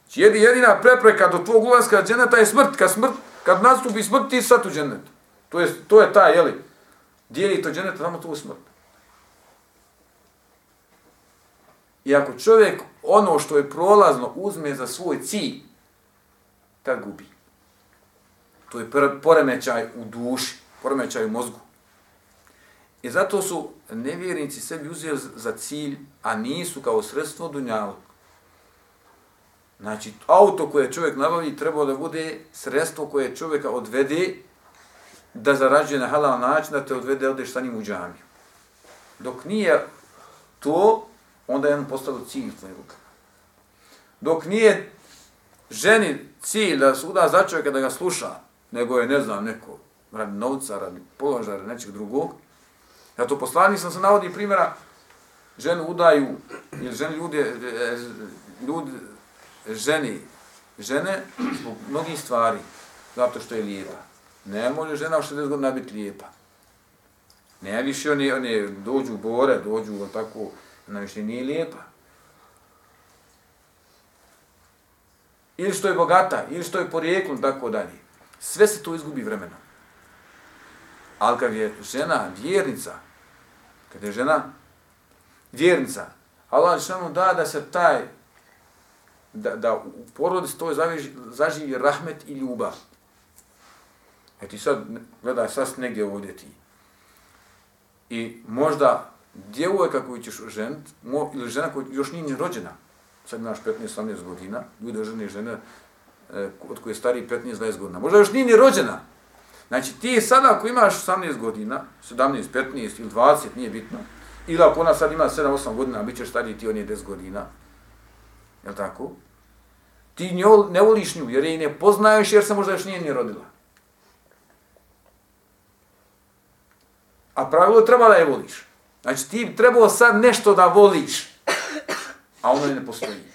Znači, jedina prepreka do tvog ulaska dženeta je smrt. Kad, smrt. kad nastupi smrt, ti sad u džennet. To je, to je ta, jeli, dijeli to dženeta, samo tu smrt. I ako čovjek ono što je prolazno uzme za svoj cilj, tad gubi. To je poremećaj u duši, poremećaj u mozgu. I zato su nevjernici sebi uzeli za cilj, a nisu kao sredstvo dunjalog. Znači, auto koje čovjek nabavi treba da bude sredstvo koje čovjeka odvede da zarađuje na halal način, da te odvede, odeš sa njim u džamiju. Dok nije to, onda je on postalo cilj tvojeg. Dok nije ženi cilj da suda za čovjeka da ga sluša, nego je, ne znam, neko radi novca, radi položaja, radi nečeg drugog. Ja to poslanik sam se navodi primjera, ženu udaju, ili žene ljude, ljudi, ženi, žene zbog mnogih stvari, zato što je lijepa. Ne može žena u 60 godina biti lijepa. Ne više oni, oni dođu bore, dođu tako, ona više nije lijepa. Ili što je bogata, ili što je porijeklom, tako dalje. Sve se to izgubi vremena. Ali kad je žena vjernica, kad je žena vjernica, Allah Žešanu da da se taj, da, da u porodici to zaživi, zaživi rahmet i ljubav. E ti sad, gledaj, sad negdje ovdje ti. I možda djevojka koju ćeš ženit, ili žena koja još nije rođena, sad imaš 15-18 godina, ljude žene i žene Eh, od koje je stariji 15-20 godina, možda još nije ni rođena. Znači ti sada ako imaš 18 godina, 17, 15 ili 20, nije bitno, ili ako ona sad ima 7-8 godina, bit ćeš stariji ti on je 10 godina, je tako? Ti njo, ne voliš nju jer je ne poznaješ jer se možda još nije ni rodila. A pravilo treba da je voliš. Znači ti trebao sad nešto da voliš, a ono ne postoji.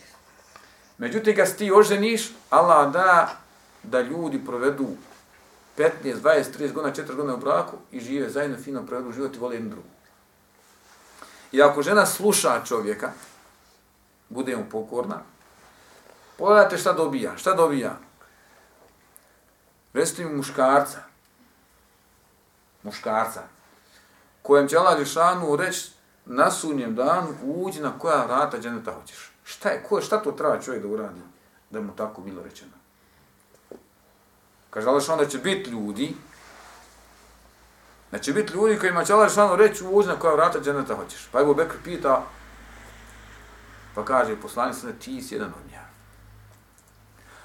Međutim, kad ti oženiš, Allah da da ljudi provedu 15, 20, 30 godina, 4 godina u braku i žive zajedno, fino provedu život i vole jednu drugu. I ako žena sluša čovjeka, bude mu pokorna, pogledajte šta dobija. Šta dobija? Recite mi muškarca. Muškarca kojem će Allah Žešanu reći na sunjem danu uđi na koja vrata dženeta hoćeš. Šta je, ko, šta to treba čovjek da uradi da mu tako bilo rečeno? Kaže Allah Žešanu da će biti ljudi, da će biti ljudi kojima će Allah Žešanu reći uđi na koja vrata dženeta hoćeš. Pa Ebu Bekr pita, pa kaže poslanik se ti si jedan od njega.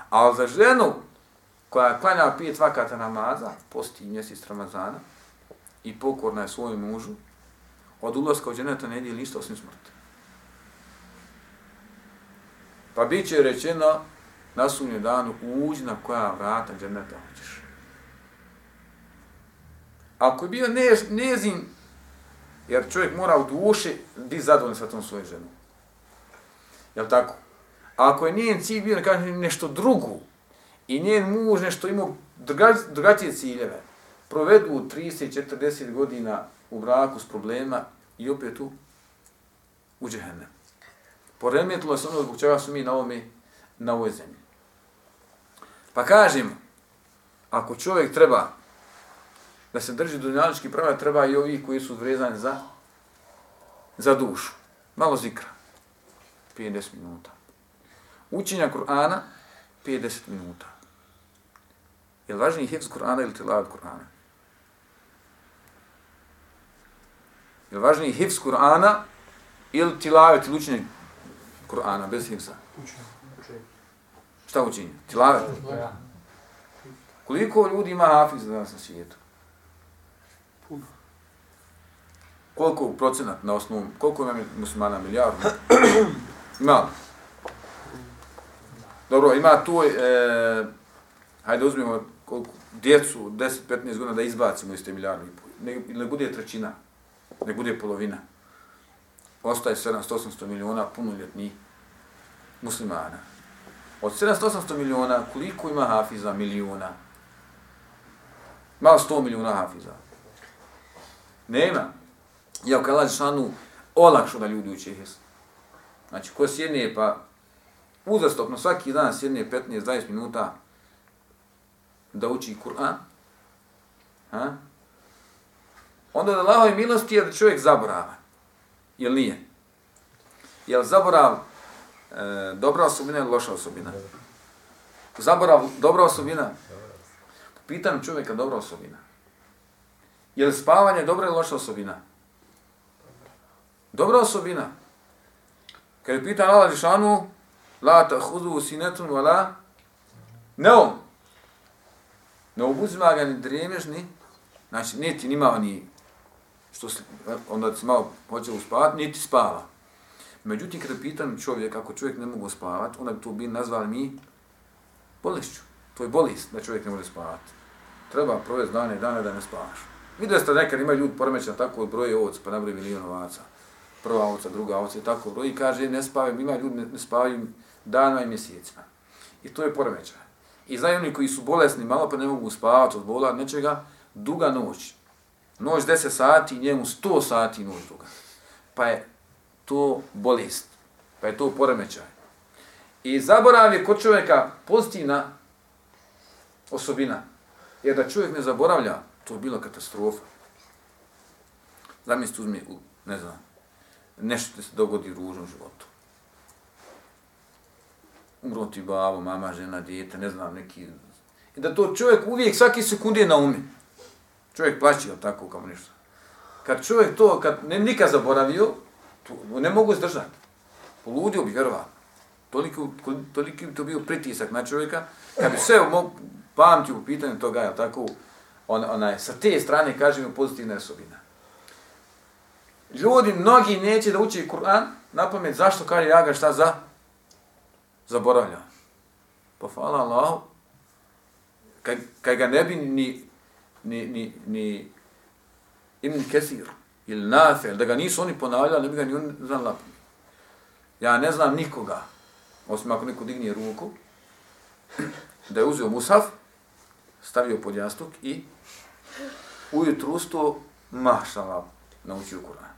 A za ženu koja klanja pet vakata namaza, posti mjesec Ramazana, i pokorna je svojom mužu, od ulaska u dženeta ne ide ništa osim smrti. Pa bit će rečeno na sumnje danu, uđi na koja vrata dženeta hoćeš. Ako je bio nez, nezin, jer čovjek mora u duši biti zadovoljni sa tom svojom ženom. Jel tako? A ako je njen cilj bio nešto drugo i njen muž nešto imao drugačije ciljeve, provedu 30-40 godina u braku s problema i opet u, u džehennem. Poremetilo se ono zbog čega su mi na, ovome, na ovoj zemlji. Pa kažem, ako čovjek treba da se drži dunjalički prava, treba i ovi koji su vrezani za, za dušu. Malo zikra. 50 minuta. Učenja Kur'ana, 50 minuta. Je li važniji hifz Kur'ana ili tilavat Kur'ana? Je važniji hifz Kur'ana ili tilavet ili učenje Kur'ana bez hifza? Šta učinje? Tilavet? Koliko ljudi ima hafiz danas na svijetu? Puno. Koliko procenat na osnovu, koliko ima muslimana milijardu? ima Dobro, ima tu, e, hajde uzmimo koliko, djecu, 10-15 godina da izbacimo iz te milijardu i pol. Ne, ne bude trećina ne bude polovina. Ostaje 700-800 miliona punoljetnih muslimana. Od 700-800 miliona, koliko ima hafiza miliona? Malo 100 miliona hafiza. Nema. Ja kada lađe šanu, olakšo da ljudi uče jes. Znači, ko sjedne pa uzastopno svaki dan sjedne 15-20 minuta da uči Kur'an, ha? onda da Allahove milosti je da čovjek zaboravan ili nije? Jel zaborav e, dobra osobina ili loša osobina? Zaborav, dobra osobina. Pitan čovjeka dobra osobina. Je li spavanje dobra ili loša osobina? Dobra osobina. Kad je pitan Allah Žešanu, la ta hudu sinetun vala, neom. Ne obuzima ga ni dremež, ni, znači, niti nima ni, što onda se malo hoće uspavat, niti spava. Međutim, kada pitan čovjek, ako čovjek ne mogu spavati, onda bi to bi nazvali mi bolešću. To je bolest da čovjek ne može spavati. Treba provesti dane i dane da ne spavaš. Vidio ste nekad ima ljudi poremećan tako od broje ovaca, pa nabroji milijon ovaca. Prva ovaca, druga ovaca i tako broji. I kaže, ne spavaju, ima ljudi ne, ne spavaju danima i mjesecima. I to je poremećaj. I znaju oni koji su bolesni malo pa ne mogu spavati od bola, nečega, duga noć. Noć 10 sati, njemu 100 sati noć duga. Pa je to bolest. Pa je to poremećaj. I zaborav je kod čovjeka pozitivna osobina. Jer da čovjek ne zaboravlja, to je bila katastrofa. Zamislite uzmi, u, ne znam, nešto se dogodi u ružnom životu. Umro ti babo, mama, žena, dijete, ne znam, neki... I da to čovjek uvijek svaki sekund je na umi. Čovjek plaći jel tako kao ništa. Kad čovjek to, kad ne nikad zaboravio, to ne mogu izdržati. Poludio bi, vjerovatno. Toliko, toliko bi to bio pritisak na čovjeka, kad bi sve pamtio u pitanju toga, jel tako, on, onaj, sa te strane kažemo pozitivna osobina. Ljudi, mnogi neće da uči Kur'an, na pamet, zašto kaže ja ga šta za? Zaboravlja. Pa hvala Allah, kaj, kaj ga ne bi ni, ni, ni, ni Ibn Kesir ili Nafe, da ga nisu oni ponavljali, ne bi ga ni on znam na Ja ne znam nikoga, osim ako neko digni ruku, da je uzeo Musaf, stavio pod jastuk i ujutru usto mašala naučio Kur'an.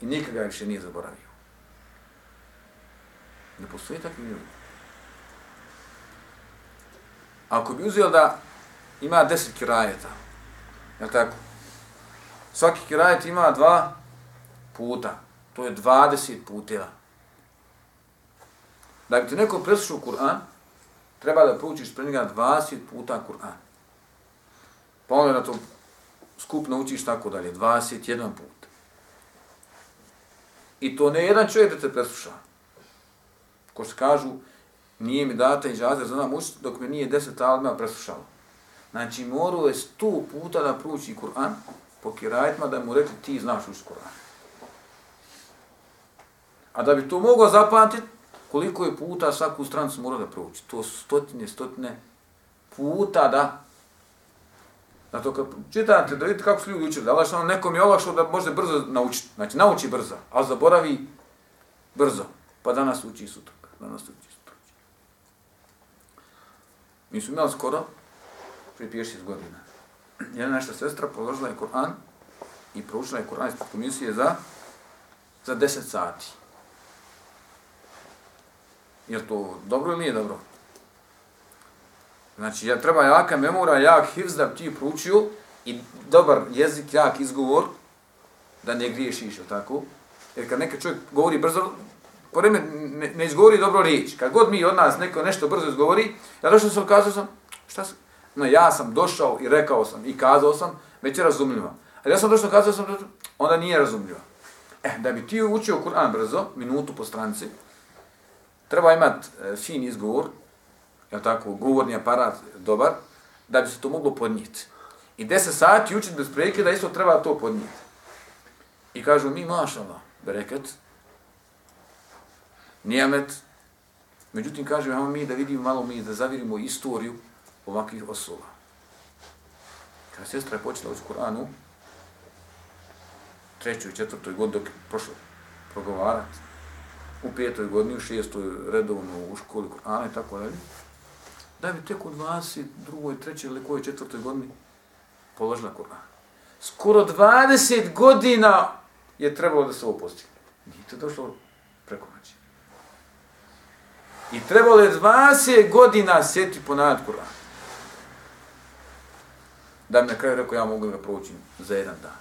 I nikada ga više nije zaboravio. Ne postoji takvi ljudi. Ako bi uzeo da ima deset kirajeta, je tako? Svaki kirajet ima dva puta. To je dvadeset puteva. Da bi ti neko preslušao Kur'an, treba da proučiš pre njega 20 puta Kur'an. Pa onda na to skup naučiš tako dalje, 21 put. I to ne jedan čovjek da te presluša. Ko se kažu, nije mi data i žazer, nam učiti dok me nije 10 alma preslušalo. Znači, morao je sto puta da prouči Kur'an po kirajetima da mu rekli ti znaš učiti Kur'an. A da bi to mogao zapamtiti, koliko je puta svaku strancu morao da prouči. To su stotine, stotine puta da Zato kad čitate da vidite kako su ljudi učili, Allah što ono nekom je olakšao da može brzo naučiti. Znači, nauči brzo, a zaboravi brzo. Pa danas uči sutra, danas uči sutra. Mi smo imali skoro, prije 50 godina, jedna naša sestra položila je Kur'an i proučila je Kur'an ispred komisije za, za 10 sati. Je to dobro ili nije dobro? Znači, ja, treba jaka memora, jak hivz da ti proučio i dobar jezik, jak izgovor, da ne griješiš, tako? Jer kad neka čovjek govori brzo, poreme ne, ne izgovori dobro riječ. Kad god mi od nas neko nešto brzo izgovori, ja došao sam, kazao sam, šta sam? No, ja sam došao i rekao sam i kazao sam, već je razumljiva. Ali ja sam došao, kazao sam, onda nije razumljiva. E, da bi ti učio Kur'an brzo, minutu po stranci, treba imati e, fin izgovor, je tako, govorni aparat dobar, da bi se to moglo podnijeti. I 10 sati učiti bez prekida, isto treba to podnijeti. I kažu mi, mašala, bereket, nijemet, međutim kažu, ajmo mi da vidimo malo mi, da zavirimo istoriju ovakvih osoba. Kada sestra je počela u Kur'anu, trećoj, četvrtoj godini dok je prošlo progovarati, u petoj godini, u šestoj redovno u školi Kur'ana i tako dalje, da bi tek u 22. trećoj ili kojoj četvrtoj godini položila Kur'an. Skoro 20 godina je trebalo da se ovo postigne. Nije to došlo preko noći. I trebalo je 20 godina sjeti ponavljati Kur'an. Da mi na kraju rekao, ja mogu ga proučiti za jedan dan.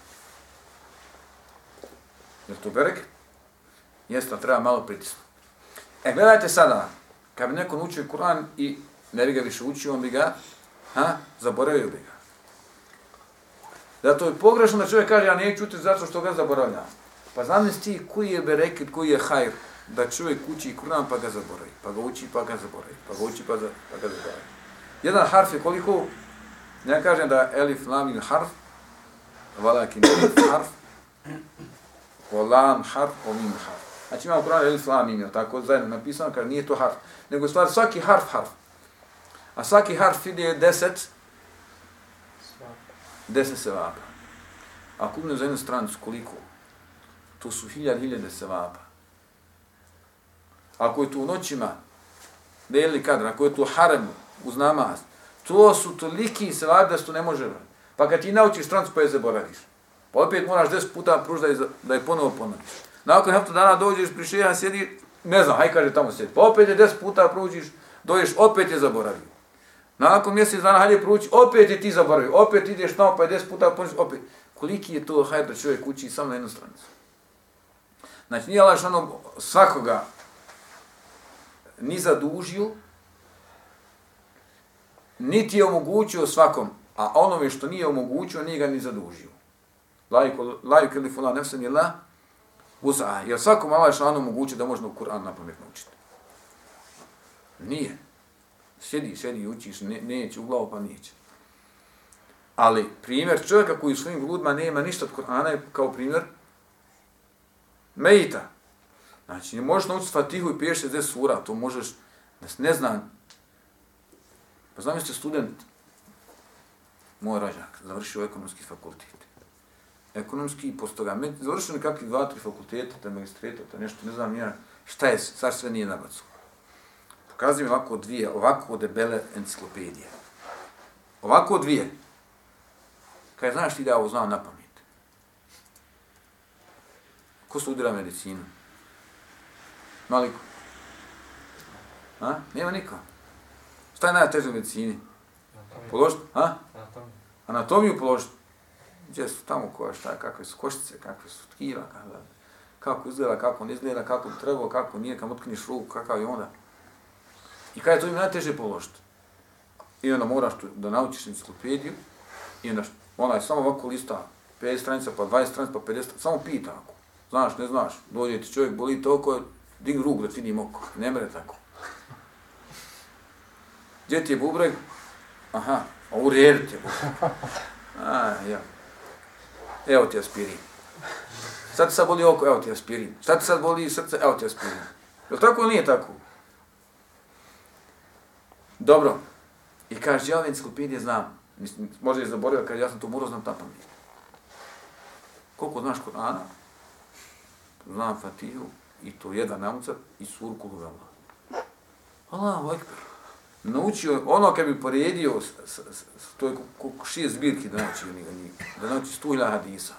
Je to berek? Jeste, treba malo pritisnuti. E, gledajte sada, kad bi neko učio Kur'an i ne bi ga više učio, on bi ga, ha, zaboravio bi ga. Zato je pogrešno da čovjek kaže, ja neću učiti zato što ga zaboravljam. Pa znam ti koji je bereket, koji je hajr, da čovjek uči Kur'an pa ga zaboravi, pa ga uči pa ga zaboravi, pa ga uči pa, za, pa ga zaboravi. Jedan harf je koliko, ne kažem da elif, lam il harf, valakin elif harf, o lam harf, o mim harf. Znači imamo Kur'an elif, lam, mim, tako zajedno napisano, kaže nije to harf, nego stvar svaki harf, harf. A svaki harf ide deset, deset sevapa. A kupno za jednu stranicu, koliko? To su hiljad, hiljade sevapa. Ako je to u noćima, deli kadra, ako je to harem uz namaz, to su toliki sevapi da se to ne može. Pa kad ti naučiš stranicu, pa je zaboraviš. Pa opet moraš deset puta pružiti da je, da je ponovo ponoviš. Nakon hefta dana dođeš, pri šeha sjedi, ne znam, haj kaže tamo sjedi. Pa opet je deset puta pružiš, dođeš, opet je zaboravio. Nakon mjesec dana hajde pruči, opet je ti zaboravio, opet ideš tamo pa je deset puta ponoviš, opet. Koliki je to hajde da čovjek uči samo na jednu stranicu? Znači, nije Allah ono svakoga ni zadužio, niti je omogućio svakom, a onome što nije omogućio, nije ga ni zadužio. Laju keli fula nefse la, usa, jer svakom Allah ono omogućio da možemo Kur'an na pamet naučiti. Nije. Sjedi, sjedi i učiš, ne, neće, u glavu pa neće. Ali primjer čovjeka koji u svojim gludima nema ništa od Kur'ana je kao primjer Mejita. Znači, ne možeš naučiti Fatihu i piješ 60 sura, to možeš, ne znam. Pa znam jeste student, moj rađak, završio ekonomski fakultet. Ekonomski, posto toga, završio nekakvi dva, tri fakulteta, te magistreta, te nešto, ne znam, ja, šta je, sad sve nije nabacu. Pokazujem ovako dvije, ovako debele enciklopedije. Ovako dvije. Kaj znaš ti da ovo znam na pamet? Ko studira medicinu? Maliko? A? Nema niko. Šta je najteže u medicini? Položiti? A? Anatomiju položiti. Gdje su tamo koja šta, kakve su koštice, kakve su tkiva, kako, kako izgleda, kako ne izgleda, kako bi trebao, kako nije, kam utkniš ruku, kakav je onda. I kada je to im najteže položiti? I onda moraš tu, da naučiš enciklopediju i onda ona je samo ovako lista 50 stranica, pa 20 stranica, pa 50 samo pita ako. Znaš, ne znaš, dođe ti čovjek, boli toliko, dig ruk da ti vidim oko. Ne mere tako. Gdje ti je bubreg? Aha, a u redu ti je bubreg. A, ja. Evo ti aspirin. Sad ti sad boli oko, evo ti aspirin. Sad ti sad boli srce, evo ti aspirin. Je tako ili nije tako? Dobro. I kaže, ja ove enciklopedije znam. Mislim, možda je zaboravio, kaže, ja sam to morao znam tapam. Koliko znaš Korana? Znam Fatihu i to jedan namca i suru kulu vela. Allahu ekber. Naučio, ono kad bi poredio, s, s, s, to je koliko šije zbirki da nauči, da nauči stu hadisa.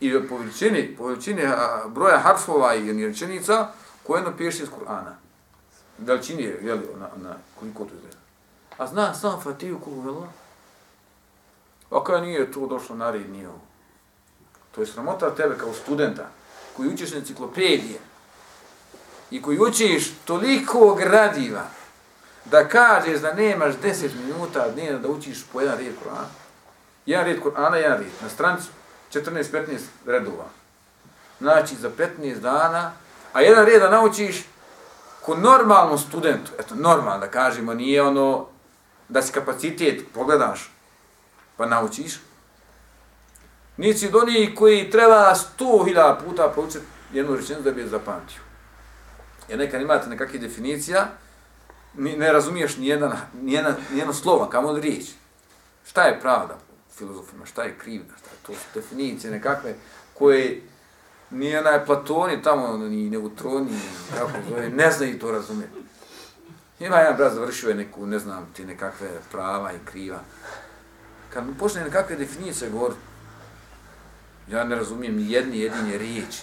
I po veličini, po veličini broja harfova i rečenica, koje jedno piše iz Kur'ana. Veličini je, jeli, na, na koliko to je. A zna sam Fatiju kulu vela? A kada nije to došlo na red, nije ovo. To je sramota tebe kao studenta koji učiš enciklopedije i koji učiš toliko gradiva da kažeš da nemaš 10 minuta dnevno da učiš po jedan red Kur'ana. Jedan red Kur'ana, jedan red. Na strancu 14-15 redova. Znači za 15 dana, a jedan red da naučiš ko normalnom studentu, eto normalno da kažemo, nije ono da si kapacitet pogledaš pa naučiš, Nisi do onih koji treba 100.000 puta proučiti jednu rečenicu da bi je zapamtio. Jer nekad imate nekakve definicija, ne razumiješ nijedan, nijedan, nijedno slovo, kamo li riječ. Šta je pravda filozofima, šta je krivda, šta je to su definicije nekakve koje nije onaj Platoni tamo, ono, ni neutroni, kako zove, ne zna i to razumjeti. Ima jedan brat završio je neku, ne znam, ti nekakve prava i kriva. Kad počne nekakve definicije govoriti, Ja ne razumijem ni jedni jedinje riječi.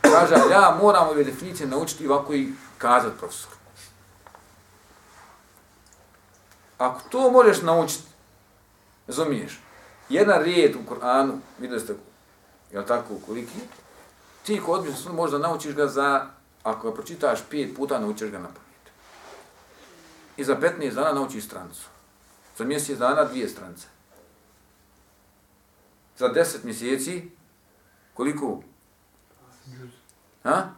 Kaže, ja moram ove definicije naučiti ovako i kazat profesor. Ako to možeš naučiti, razumiješ, jedan rijed u Koranu, vidio ste, je tako, koliki, ti ko odmiš sunu, možda naučiš ga za, ako ga pročitaš pet puta, naučiš ga na pamet. i za 15 dana naučiš strancu. Za mjesec dana dvije strance. Za 10 mjeseci koliko? Ha?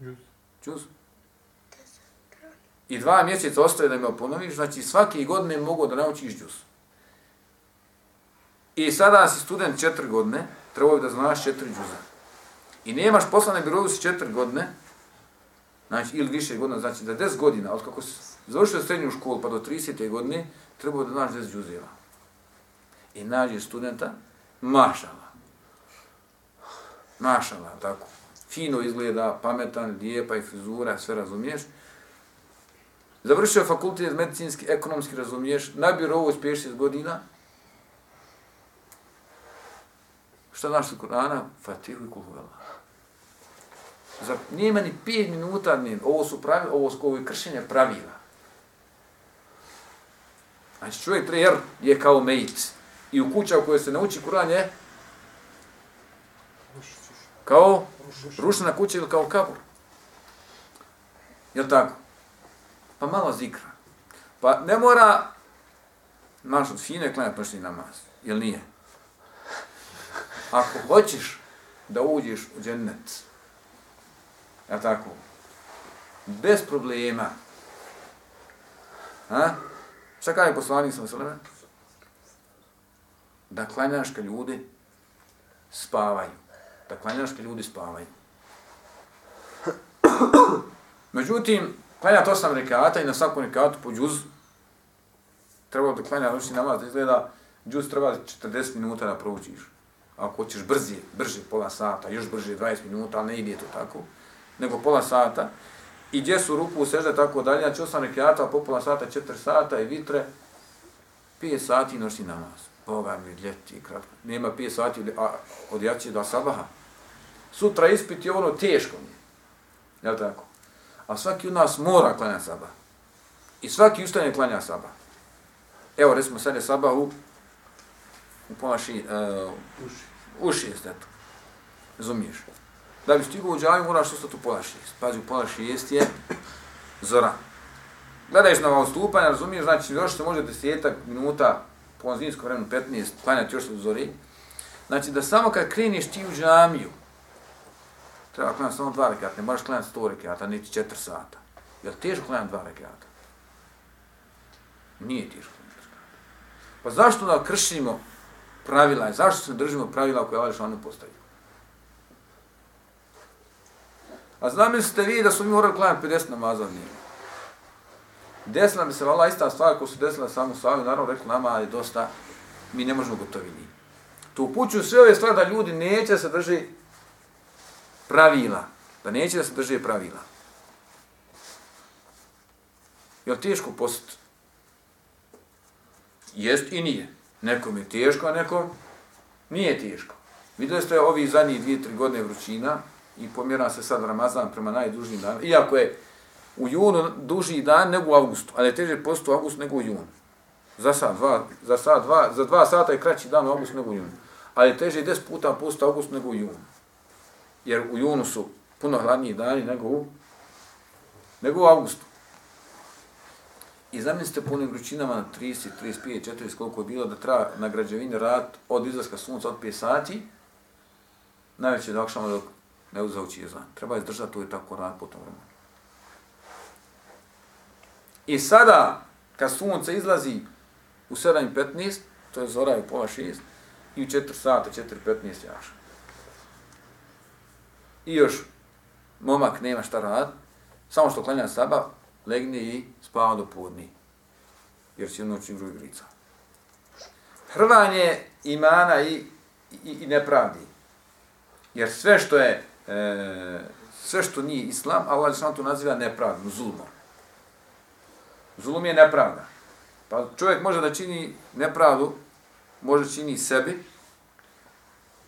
Džuz. Čuz? I dva mjeseca ostaje da me oponoviš, znači svake godine mogu da naučiš džus. I sada si student četiri godine, trebao bi da znaš četiri džuza. I nemaš posla na birovu si četiri godine, znači ili više godina, znači da 10 godina, od kako si završio srednju školu pa do 30. godine, trebao da znaš 10 džuzeva. I nađe studenta, mašala. Mašala, tako. Fino izgleda, pametan, lijepa i frizura, sve razumiješ. Završio fakultet medicinski, ekonomski, razumiješ, nabio ovo s 5-6 godina. Šta znaš od Kur'ana? Fatihu i kulhuvela. Za, nije meni 5 minuta, nije. ovo su pravi, ovo su ovo je kršenje pravila. Znači čovjek trejer je kao mejt. I u kuća u kojoj se nauči Kur'an je kao rušna kuća ili kao kabur. Jel tako? Pa malo zikra. Pa ne mora naš od fine klanjati noćni namaz. Jel nije? Ako hoćeš da uđeš u džennet, ja tako? Bez problema. Ha? Šta kaže poslanik sam sveme? Da klanjaš kad ljudi spavaju. Da klanjaš kad ljudi spavaju. Međutim, klanjati osam rekata i na svakom rekatu po džuz, treba da klanja noćni namaz, da izgleda, džuz treba 40 minuta da proučiš. Ako hoćeš brzi, brže, pola sata, još brže, 20 minuta, ali ne ide to tako, nego pola sata, i gdje su ruku u sežde, tako dalje, znači osam rekata, po pola sata, 4 sata i vitre, 5 sati noćni namaz. Boga mi, ljeti, kratko. Nema 5 sati od jače do sabaha. Sutra ispit je ono teško mi. Jel tako? A svaki od nas mora klanja sabah. I svaki ustane klanja sabah. Evo, recimo, sad je sabah u, u pola ši, uh, uši. u šest, eto. Razumiješ? Da bi stigo u džaviju, moraš ustati u pola šest. Pazi, u pola šest je zora. Gledaš na ovo stupanje, razumiješ, znači još se može desetak minuta po zimskom vremenu, 15, klanjati još od zori. Znači da samo kad kreniš ti u džamiju, treba klanjati samo dva rekata, ne moraš klanjati sto rekata, niti četiri sata. Je li teško klanjati dva rekata? Nije teško klanjati Pa zašto da kršimo pravila i zašto se držimo pravila koje Allah Žešanu postavio? A znam ste vi da su mi morali klanjati 50 namaza dnevno? Desila bi se vala ista stvar koja su desila samo sa ovim, naravno rekli nama je dosta, mi ne možemo gotovini. To upućuju sve ove stvari da ljudi neće se drži pravila. Da neće da se drže pravila. Je li teško post? Jest i nije. Nekom je teško, a nekom nije teško. Vidjeli ste ovi zadnjih dvije, tri godine vrućina i pomjera se sad Ramazan prema najdužnijim danima. Iako je u junu duži dan nego u avgustu, ali je teže post u avgustu nego u junu. Za sad, dva, za sad, dva, za dva sata je kraći dan u avgustu nego u junu. Ali je teže 10 puta post u avgustu nego u junu jer u junu su puno hladniji dani nego u, nego u augustu. I zamislite po onim vrućinama na 30, 35, 40, koliko je bilo da treba na građevini rad od izlaska sunca od 5 sati, najveće da akšamo dok ne uzaući je zan. Treba izdržati to i tako rad po tom vremenu. I sada, kad sunce izlazi u 7.15, to je zora je pola 6, i u 4 sata, 4.15 jaša i još momak nema šta rad, samo što klanja saba, legne i spava do podni, jer si noć gruj grica. Hrvanje imana i, i, i nepravdi. Jer sve što je, e, sve što nije islam, Allah je to naziva nepravdom, zulmom. Zulum je nepravda. Pa čovjek može da čini nepravdu, može čini sebi,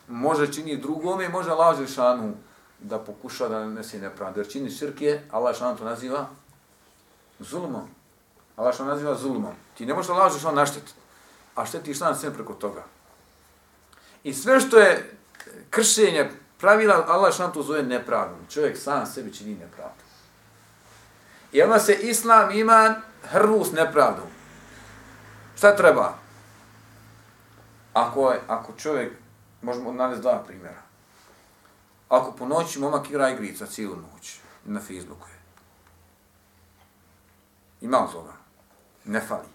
može čini drugome, može laže šanu da pokuša da nesi nepravdu. Jer čini širk je, Allah što to naziva zulmom. Allah što naziva zulmom. Ti ne možeš Allah što on naštet. A štetiš sam sve preko toga. I sve što je kršenje pravila, Allah što to zove nepravdom. Čovjek sam sebi čini nepravdu. I onda se islam ima hrvu s nepravdom. Šta treba? Ako, je, ako čovjek, možemo navesti dva primjera. Ako po noći momak igra igrica cijelu noć na Facebooku je. Ima li toga? Ne fali.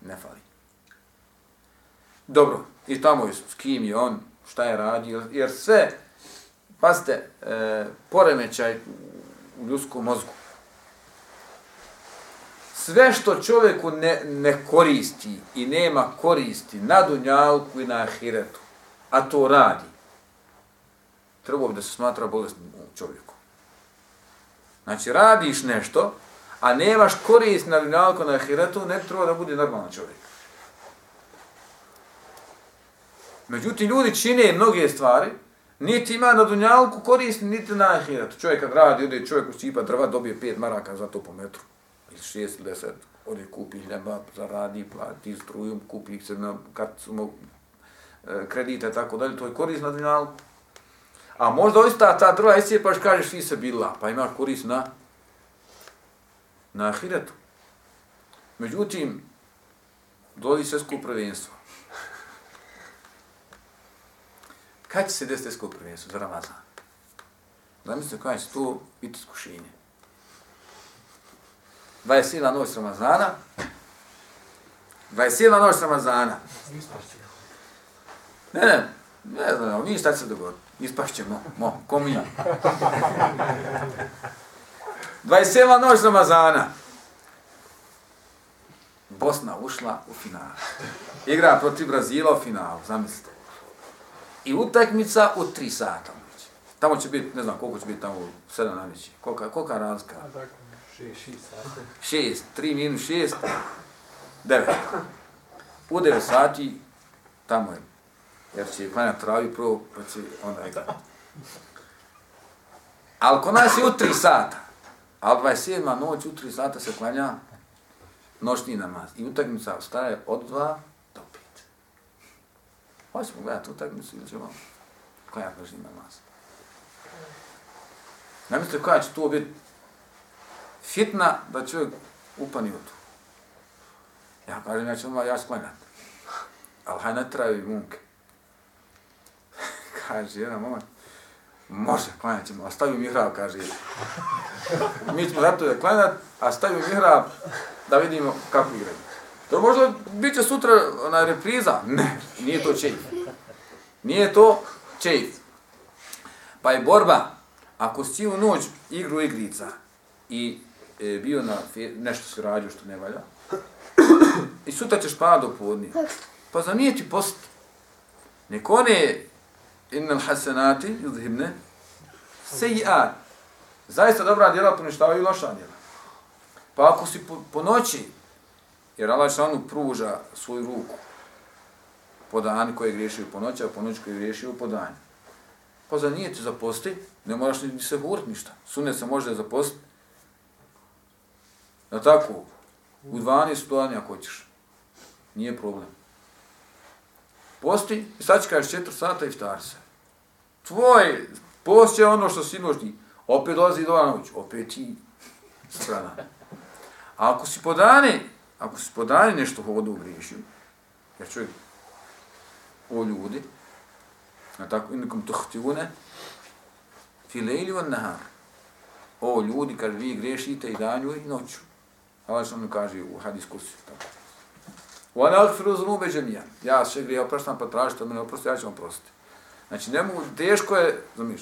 Ne fali. Dobro, i tamo je s kim je on, šta je radio, jer sve, pazite, e, poremećaj u ljudskom mozgu. Sve što čovjeku ne, ne koristi i nema koristi na dunjalku i na ahiretu, a to radi, trebao bi da se smatra bolestnim čovjeku. Znači, radiš nešto, a nemaš korist na dunjalku na ahiretu, ne treba da bude normalan čovjek. Međutim, ljudi čine mnoge stvari, niti ima na dunjalku korist, niti na ahiretu. Čovjek kad radi, ode čovjek usipa drva, dobije pet maraka za to po metru. Ili 6 ili deset. Ode kupi hljeba, zaradi, plati strujom, kupi se na karticu kredita, kredite, tako dalje. To je korist na dunjalku. A možda oista ta drva iscijepaš, kažeš fi se bila, pa imaš koris na, na ahiretu. Međutim, dolazi svjetsko prvenstvo. Kad će se desiti svjetsko prvenstvo za Ramazan? Zamislite kada će to biti iskušenje. 27. noć Ramazana. 27. noć Ramazana. Ne, ne, ne znam, mi šta će se dogoditi. Ispašćemo, mo, ko mi. 27. noć Ramazana. Bosna ušla u final. Igra protiv Brazila u finalu, zamislite i utakmica u 3 sata. Tamo će biti, ne znam koliko će biti tamo, 7 na već. Kolika, kolika razlika? 6, 3 minus 6, 9. U 9 sati, tamo je. Jer će klanjati travi prvo, pa će onda gledati. Ali kod nas je u 3 sata. Ali 27. noć u 3 sata se klanja noćni namaz. I utakmica ostaje od 2 Hoćemo gledati utakmicu ili ćemo klanjati noćni namaz. Ne mislite koja će to biti fitna da čovjek upani u to. Ja kažem, ja ću odmah ja sklanjati. Ali haj ne travi munke kaže jedan momak, može, klanjat ćemo, a stavim mihrab, kaže. Mi ćemo zato da klanjat, a stavim mihrab da vidimo kako igraju. To možda bit će sutra na repriza. Ne, nije to čejf. Nije to čejf. Pa je borba, ako si cijelu noć igru igrica i e, bio na nešto se radio što ne valja, i sutra ćeš pa do podnije, pa za nije ti post. Nek one innal hasenati, yudhibne, seji'at. Zaista dobra djela poništavaju loša djela. Pa ako si po, po noći Jer Allah šanu pruža svoju ruku po dan koje griješio po noći, a po noći koje griješio po dan. Pa za nije ti zaposti, ne moraš ni se govoriti ništa. Sunet se može zaposti. Na tako, u 12 dana ako hoćeš. Nije problem. Posti i sad ćeš kažeš 4 sata i ftari se. Tvoj post je ono što si nožni. Opet dolazi do noć, opet ti strana. A ako si podani, ako si podani nešto hodu u griješiju, jer čovjek o ljudi, na tako inakom tuhtivune, fi lejli van nahar, o ljudi, kad vi grešite i danju i noću. Allah što mi kaže u hadis tako. Wa nagfiru zunube jami'an. Ja sve grije opraštam, pa tražite od mene oprosti, ja ću vam prostiti. Znači, ne mogu, teško je, zamiš.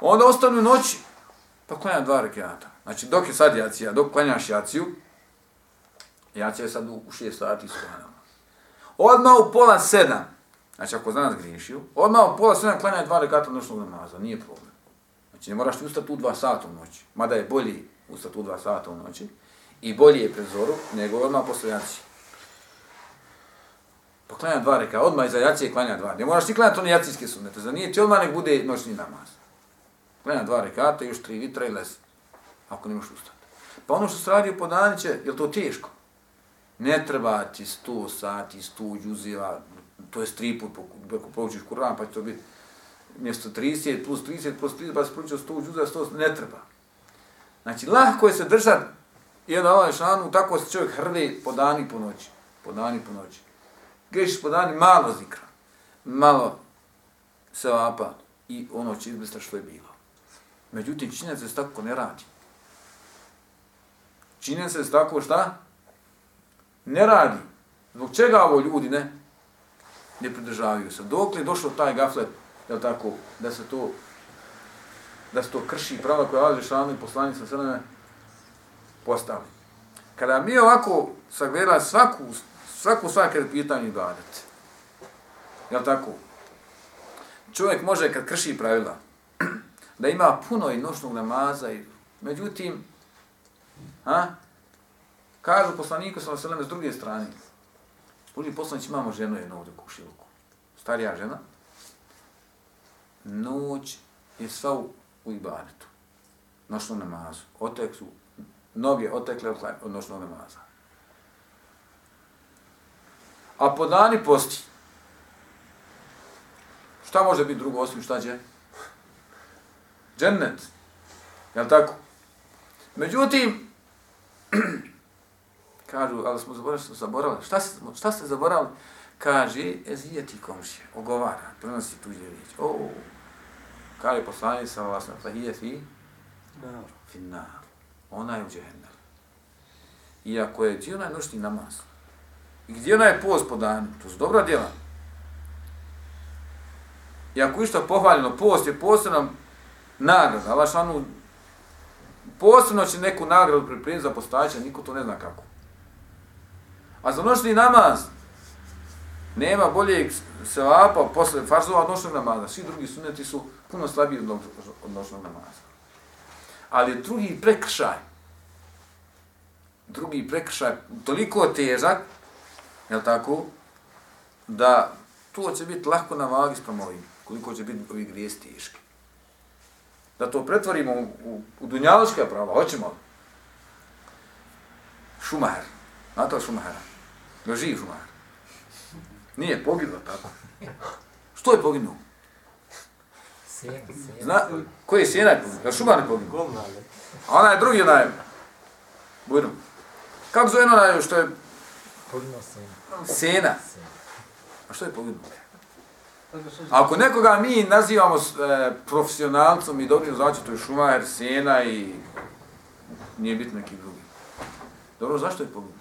Onda ostanu noći, pa klanja dva rekiata. Znači, dok je sad jacija, dok klanjaš jaciju, jacija je sad u šest sati sklanjamo. Odmah u pola sedam, znači ako znaš griješio, odmah u pola sedam klanjaj dva rekata noćnog namaza, nije problem. Znači ne moraš ti ustati u dva sata u noći, mada je bolji ustati u dva sata u noći, i bolje je pred zoru, nego odmah posle jacije. Pa klanja dva reka, odmah iza jacije klanja dva. Ne moraš ti klanjati one jacijske sunnete, za nije ti odmah nek bude noćni namaz. Klanja dva rekata, još tri vitra i les, ako ne možeš ustati. Pa ono što se radi po daniće, je to teško? ne treba ti 100 sati, 100 džuziva, to je tri put ako proučiš Kur'an, pa će to biti mjesto 30 plus 30 plus 30, pa se proučio 100 džuziva, 100, ne treba. Znači, lahko je se držati jedan ovaj šanu, tako se čovjek hrvi po dani i po noći. Po dani i po noći. Grešiš po dani, malo zikra. Malo se vapa i ono će izbista što je bilo. Međutim, činjen se tako ne radi. Činjen se tako šta? Ne radi. Zbog čega ovo ljudi ne? Ne pridržavaju se. Dok je došao taj gaflet, je tako, da se to da se to krši prava koja laže šalni poslanici sa sve postavi. Kada mi ovako sagledali svaku, svaku svake pitanje ibadet, je tako? Čovjek može kad krši pravila, da ima puno i noćnog namaza, i, međutim, ha, kažu poslaniku sa selem s druge strane, Boži poslanić imamo ženu jednu ovdje u kušilku. starija žena, noć je sva u, u ibadetu, noćnom namazu, otek su, noge otekle od, od noćnog namaza. A po dani posti, šta može biti drugo osim šta će? Džennet, jel tako? Međutim, kažu, ali smo zaboravili, smo zaboravili. Šta, šta ste zaboravili? Kaže, ezijeti komšije, ogovara, prenosi tuđe riječi. O, kaže poslanik sa vas na fahijet i finnar. Ona je u džehennem. Iako je gdje onaj noćni namaz? I gdje onaj post po danu? To su dobra djela. I ako išta pohvaljeno, post je posebna nagrada. Allah šanu, posebno će neku nagradu pripremiti za postajeća, niko to ne zna kako. A za noćni namaz nema boljeg sevapa posle farzova od noćnog namaza. Svi drugi suneti su puno slabiji od, od noćnog namaza. Ali drugi prekršaj, drugi prekršaj, toliko težak, je tako, da to će biti lahko na vagi sprem ovim, koliko će biti ovi grijesi teški. Da to pretvorimo u, u, u dunjaloška prava, hoćemo li? Šumaher, znate li Šumahera? Da živi Šumaher. Nije, poginuo tako. Što je poginuo? Sjena, sjena. Zna, koji je sjena je poginuo? Da Šumaher je poginuo? A onaj drugi onaj, Bujno. Kako zove onaj što je Poginuo sjena sena? A što je poginuo? Ako nekoga mi nazivamo e, profesionalcom i dobrim znači to je Šumajer, Sena i nije bitno neki drugi. Dobro, zašto je poginuo?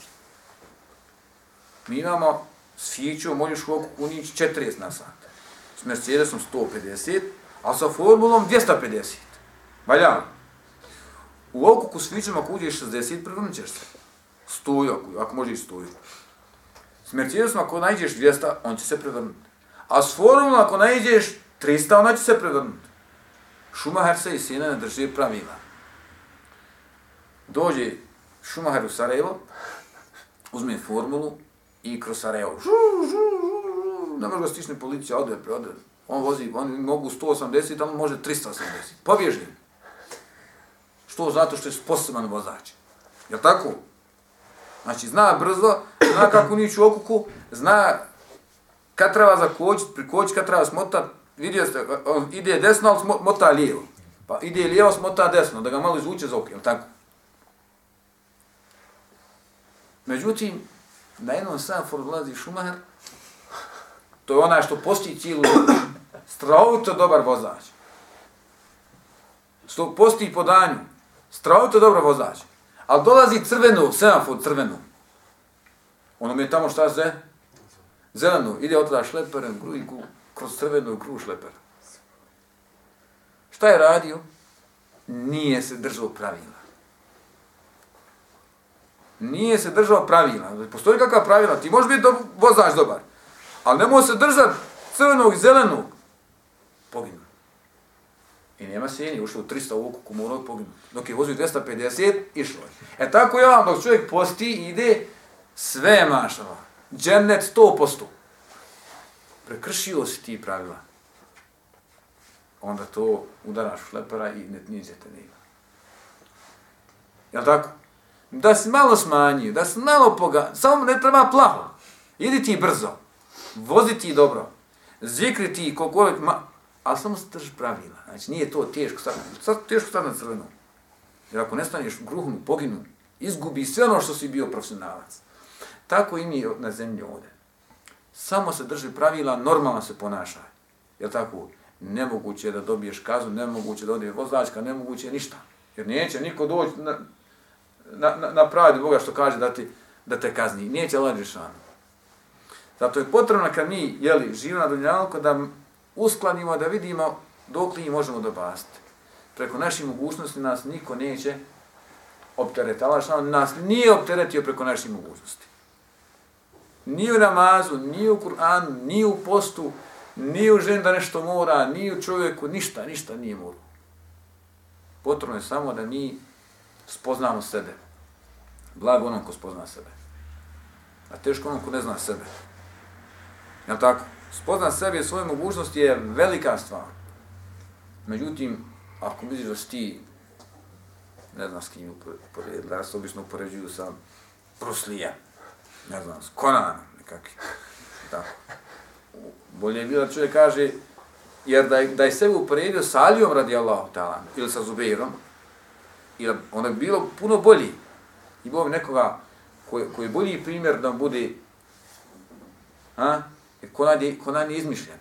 Mi imamo s Fićom, možeš u oku kunić 40 na sat. S Mercedesom 150, a sa formulom 250. Valja li? U okuku s Fićom ako uđeš 60, prevrnut ćeš se. Stoju, ako, ako može i stoju. S Mercedesom ako najdeš 200, on će se prevrnuti. A s formulom ako najdeš 300, ona će se prevrnuti. Šumaher se i sina ne drži pravila. Dođe Šumaher u Sarajevo, uzme formulu i kroz Sarajevo. Žu, žu, žu, žu. Ne može ga stišne policija, ode, ode. On vozi, oni mogu 180, tamo može 380. Pobježi. Što? Zato što je sposoban vozač. Je tako? Znači, zna brzo, zna kako niću okuku, zna kad treba zakočit, prikočit, kad treba smotat, vidio ste, on ide desno, ali smota lijevo. Pa ide lijevo, smota desno, da ga malo izvuče za oke, tako? Međutim, na jednom Sanford dolazi Schumacher, to je onaj što posti cijelu strahovito dobar vozač. Što posti po danju, strahovito dobar vozač. Ali dolazi crveno, semafor crveno. Ono mi je tamo šta se? Zelenu. Ide od tada šleperem, gru, kroz crvenu kru šleper. Šta je radio? Nije se držao pravila. Nije se držao pravila. Postoji kakva pravila? Ti možeš biti do, vozač dobar. Ali ne može se držati crvenog i zelenog. Poginu. I nema sjeni, ušao u 300 u oku kumorog poginu. Dok je vozio 250, išlo je. E tako ja vam, dok čovjek posti, ide sve mašava. Džennet 100%. Prekršio si ti pravila. Onda to udaraš u šlepera i ne niđete nema. Jel tako? Da si malo smanji, da si malo poga... Samo ne treba plaho. Idi ti brzo. Vozi ti dobro. Zikri ti koliko... Ma... Ali samo se drži pravila. Znači nije to teško sad. Sad teško sad na crveno. Jer ako nestaneš gruhnu, poginu, izgubi sve ono što si bio profesionalac. Tako i mi na zemlji ovdje. Samo se drži pravila, normalno se ponaša. Jel tako? Nemoguće je da dobiješ kaznu, nemoguće da odiješ vozačka, nemoguće je ništa. Jer neće niko doći na, na, na, na pravi Boga što kaže da, ti, da te kazni. Neće Allah Zato je potrebno kad mi jeli, živimo na Dunjalku da uskladimo, da vidimo dok li možemo dobasti. Preko naših mogućnosti nas niko neće opteretiti. Allah nas nije opteretio preko naših mogućnosti. Ni u namazu, ni u Kur'anu, ni u postu, ni u žen da nešto mora, ni u čovjeku, ništa, ništa nije mora. Potrebno je samo da mi spoznamo sebe. Blago onom ko spozna sebe. A teško onom ko ne zna sebe. Jel tako? Spozna sebe i svoje mogućnosti je velika stvar. Međutim, ako misliš da si ti, ne znam s kim uporedili, ja se obično upoređuju sa proslijem ne znam, s Konanom nekakvim. Tako. Bolje je bilo da čovjek kaže, jer da je, da je sebe uporedio sa Alijom radi Allahu ta'ala, ili sa Zubeirom, ili onda bi bilo puno bolji. I bilo nekoga koji, koji je bolji primjer da bude, a, Konan je, Konan je izmišljen.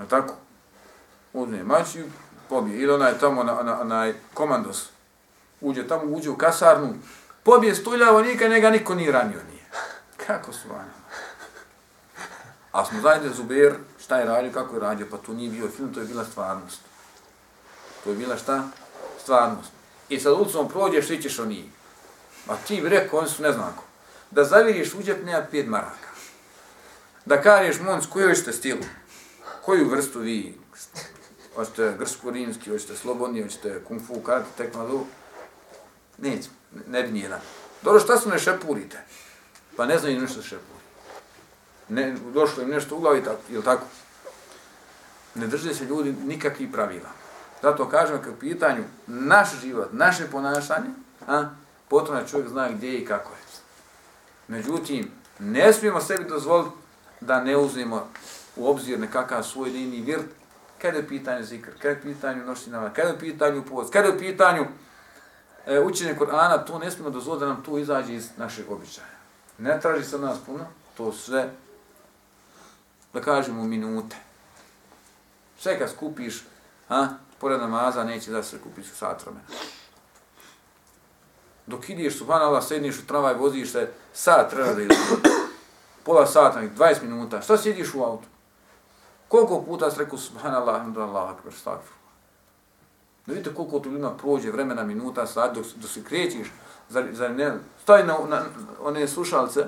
Je tako? Uzme mač i pobije. Ili onaj tamo, na, na, onaj komandos, uđe tamo, uđe u kasarnu, pobije stulja vojnika, njega niko nije ranio nije. Kako su vani? A smo zajedno Zuber, šta je radio, kako je radio, pa to nije bio film, to je bila stvarnost. To je bila šta? Stvarnost. I sad ulicom prođeš, ti ćeš o njih. Ma ti bi rekao, oni su ne znam. Da zaviriš uđep, nema pet maraka. Da kažeš, monc, koju hoćete stilu? Koju vrstu vi? Hoćete grsko-rimski, hoćete slobodni, hoćete kung fu, karate, tekmadu? Nećemo ne bi nijedan. Dobro, šta su ne šepurite? Pa ne znaju ništa šepuri. Ne, došlo im nešto u glavi, tako, ili tako? Ne drže se ljudi nikakvih pravila. Zato kažem, kad pitanju naš život, naše ponašanje, a, potom je čovjek zna gdje i kako je. Međutim, ne smijemo sebi dozvoliti da ne uzmemo u obzir nekakav svoj dini virt, kada je pitanje zikr, kada je pitanje noštinama, kada je pitanje post, kada je pitanje e, učenje Kur'ana, to ne smijemo dozvoliti da nam to izađe iz našeg običaja. Ne traži se od nas puno, to sve, da kažemo, minute. Sve kad skupiš, a, pored namaza, neće da se kupiš u sat vremena. Dok ideš, subhanallah, sedniš u travaj, voziš se, sat treba da izgleda. Pola sata, 20 minuta. Šta sjediš u autu? Koliko puta si rekao, subhanallah, alhamdulillah, akbar, stakfir. Da vidite koliko tu ima prođe vremena, minuta, sat, dok, dok se krećiš, zar, zar ne, stavi na, na, one slušalce,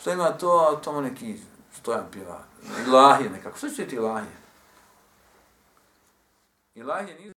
što ima to, to neki stojan pjeva, ilahije nekako, što će ti ilahije? Ilahije nisu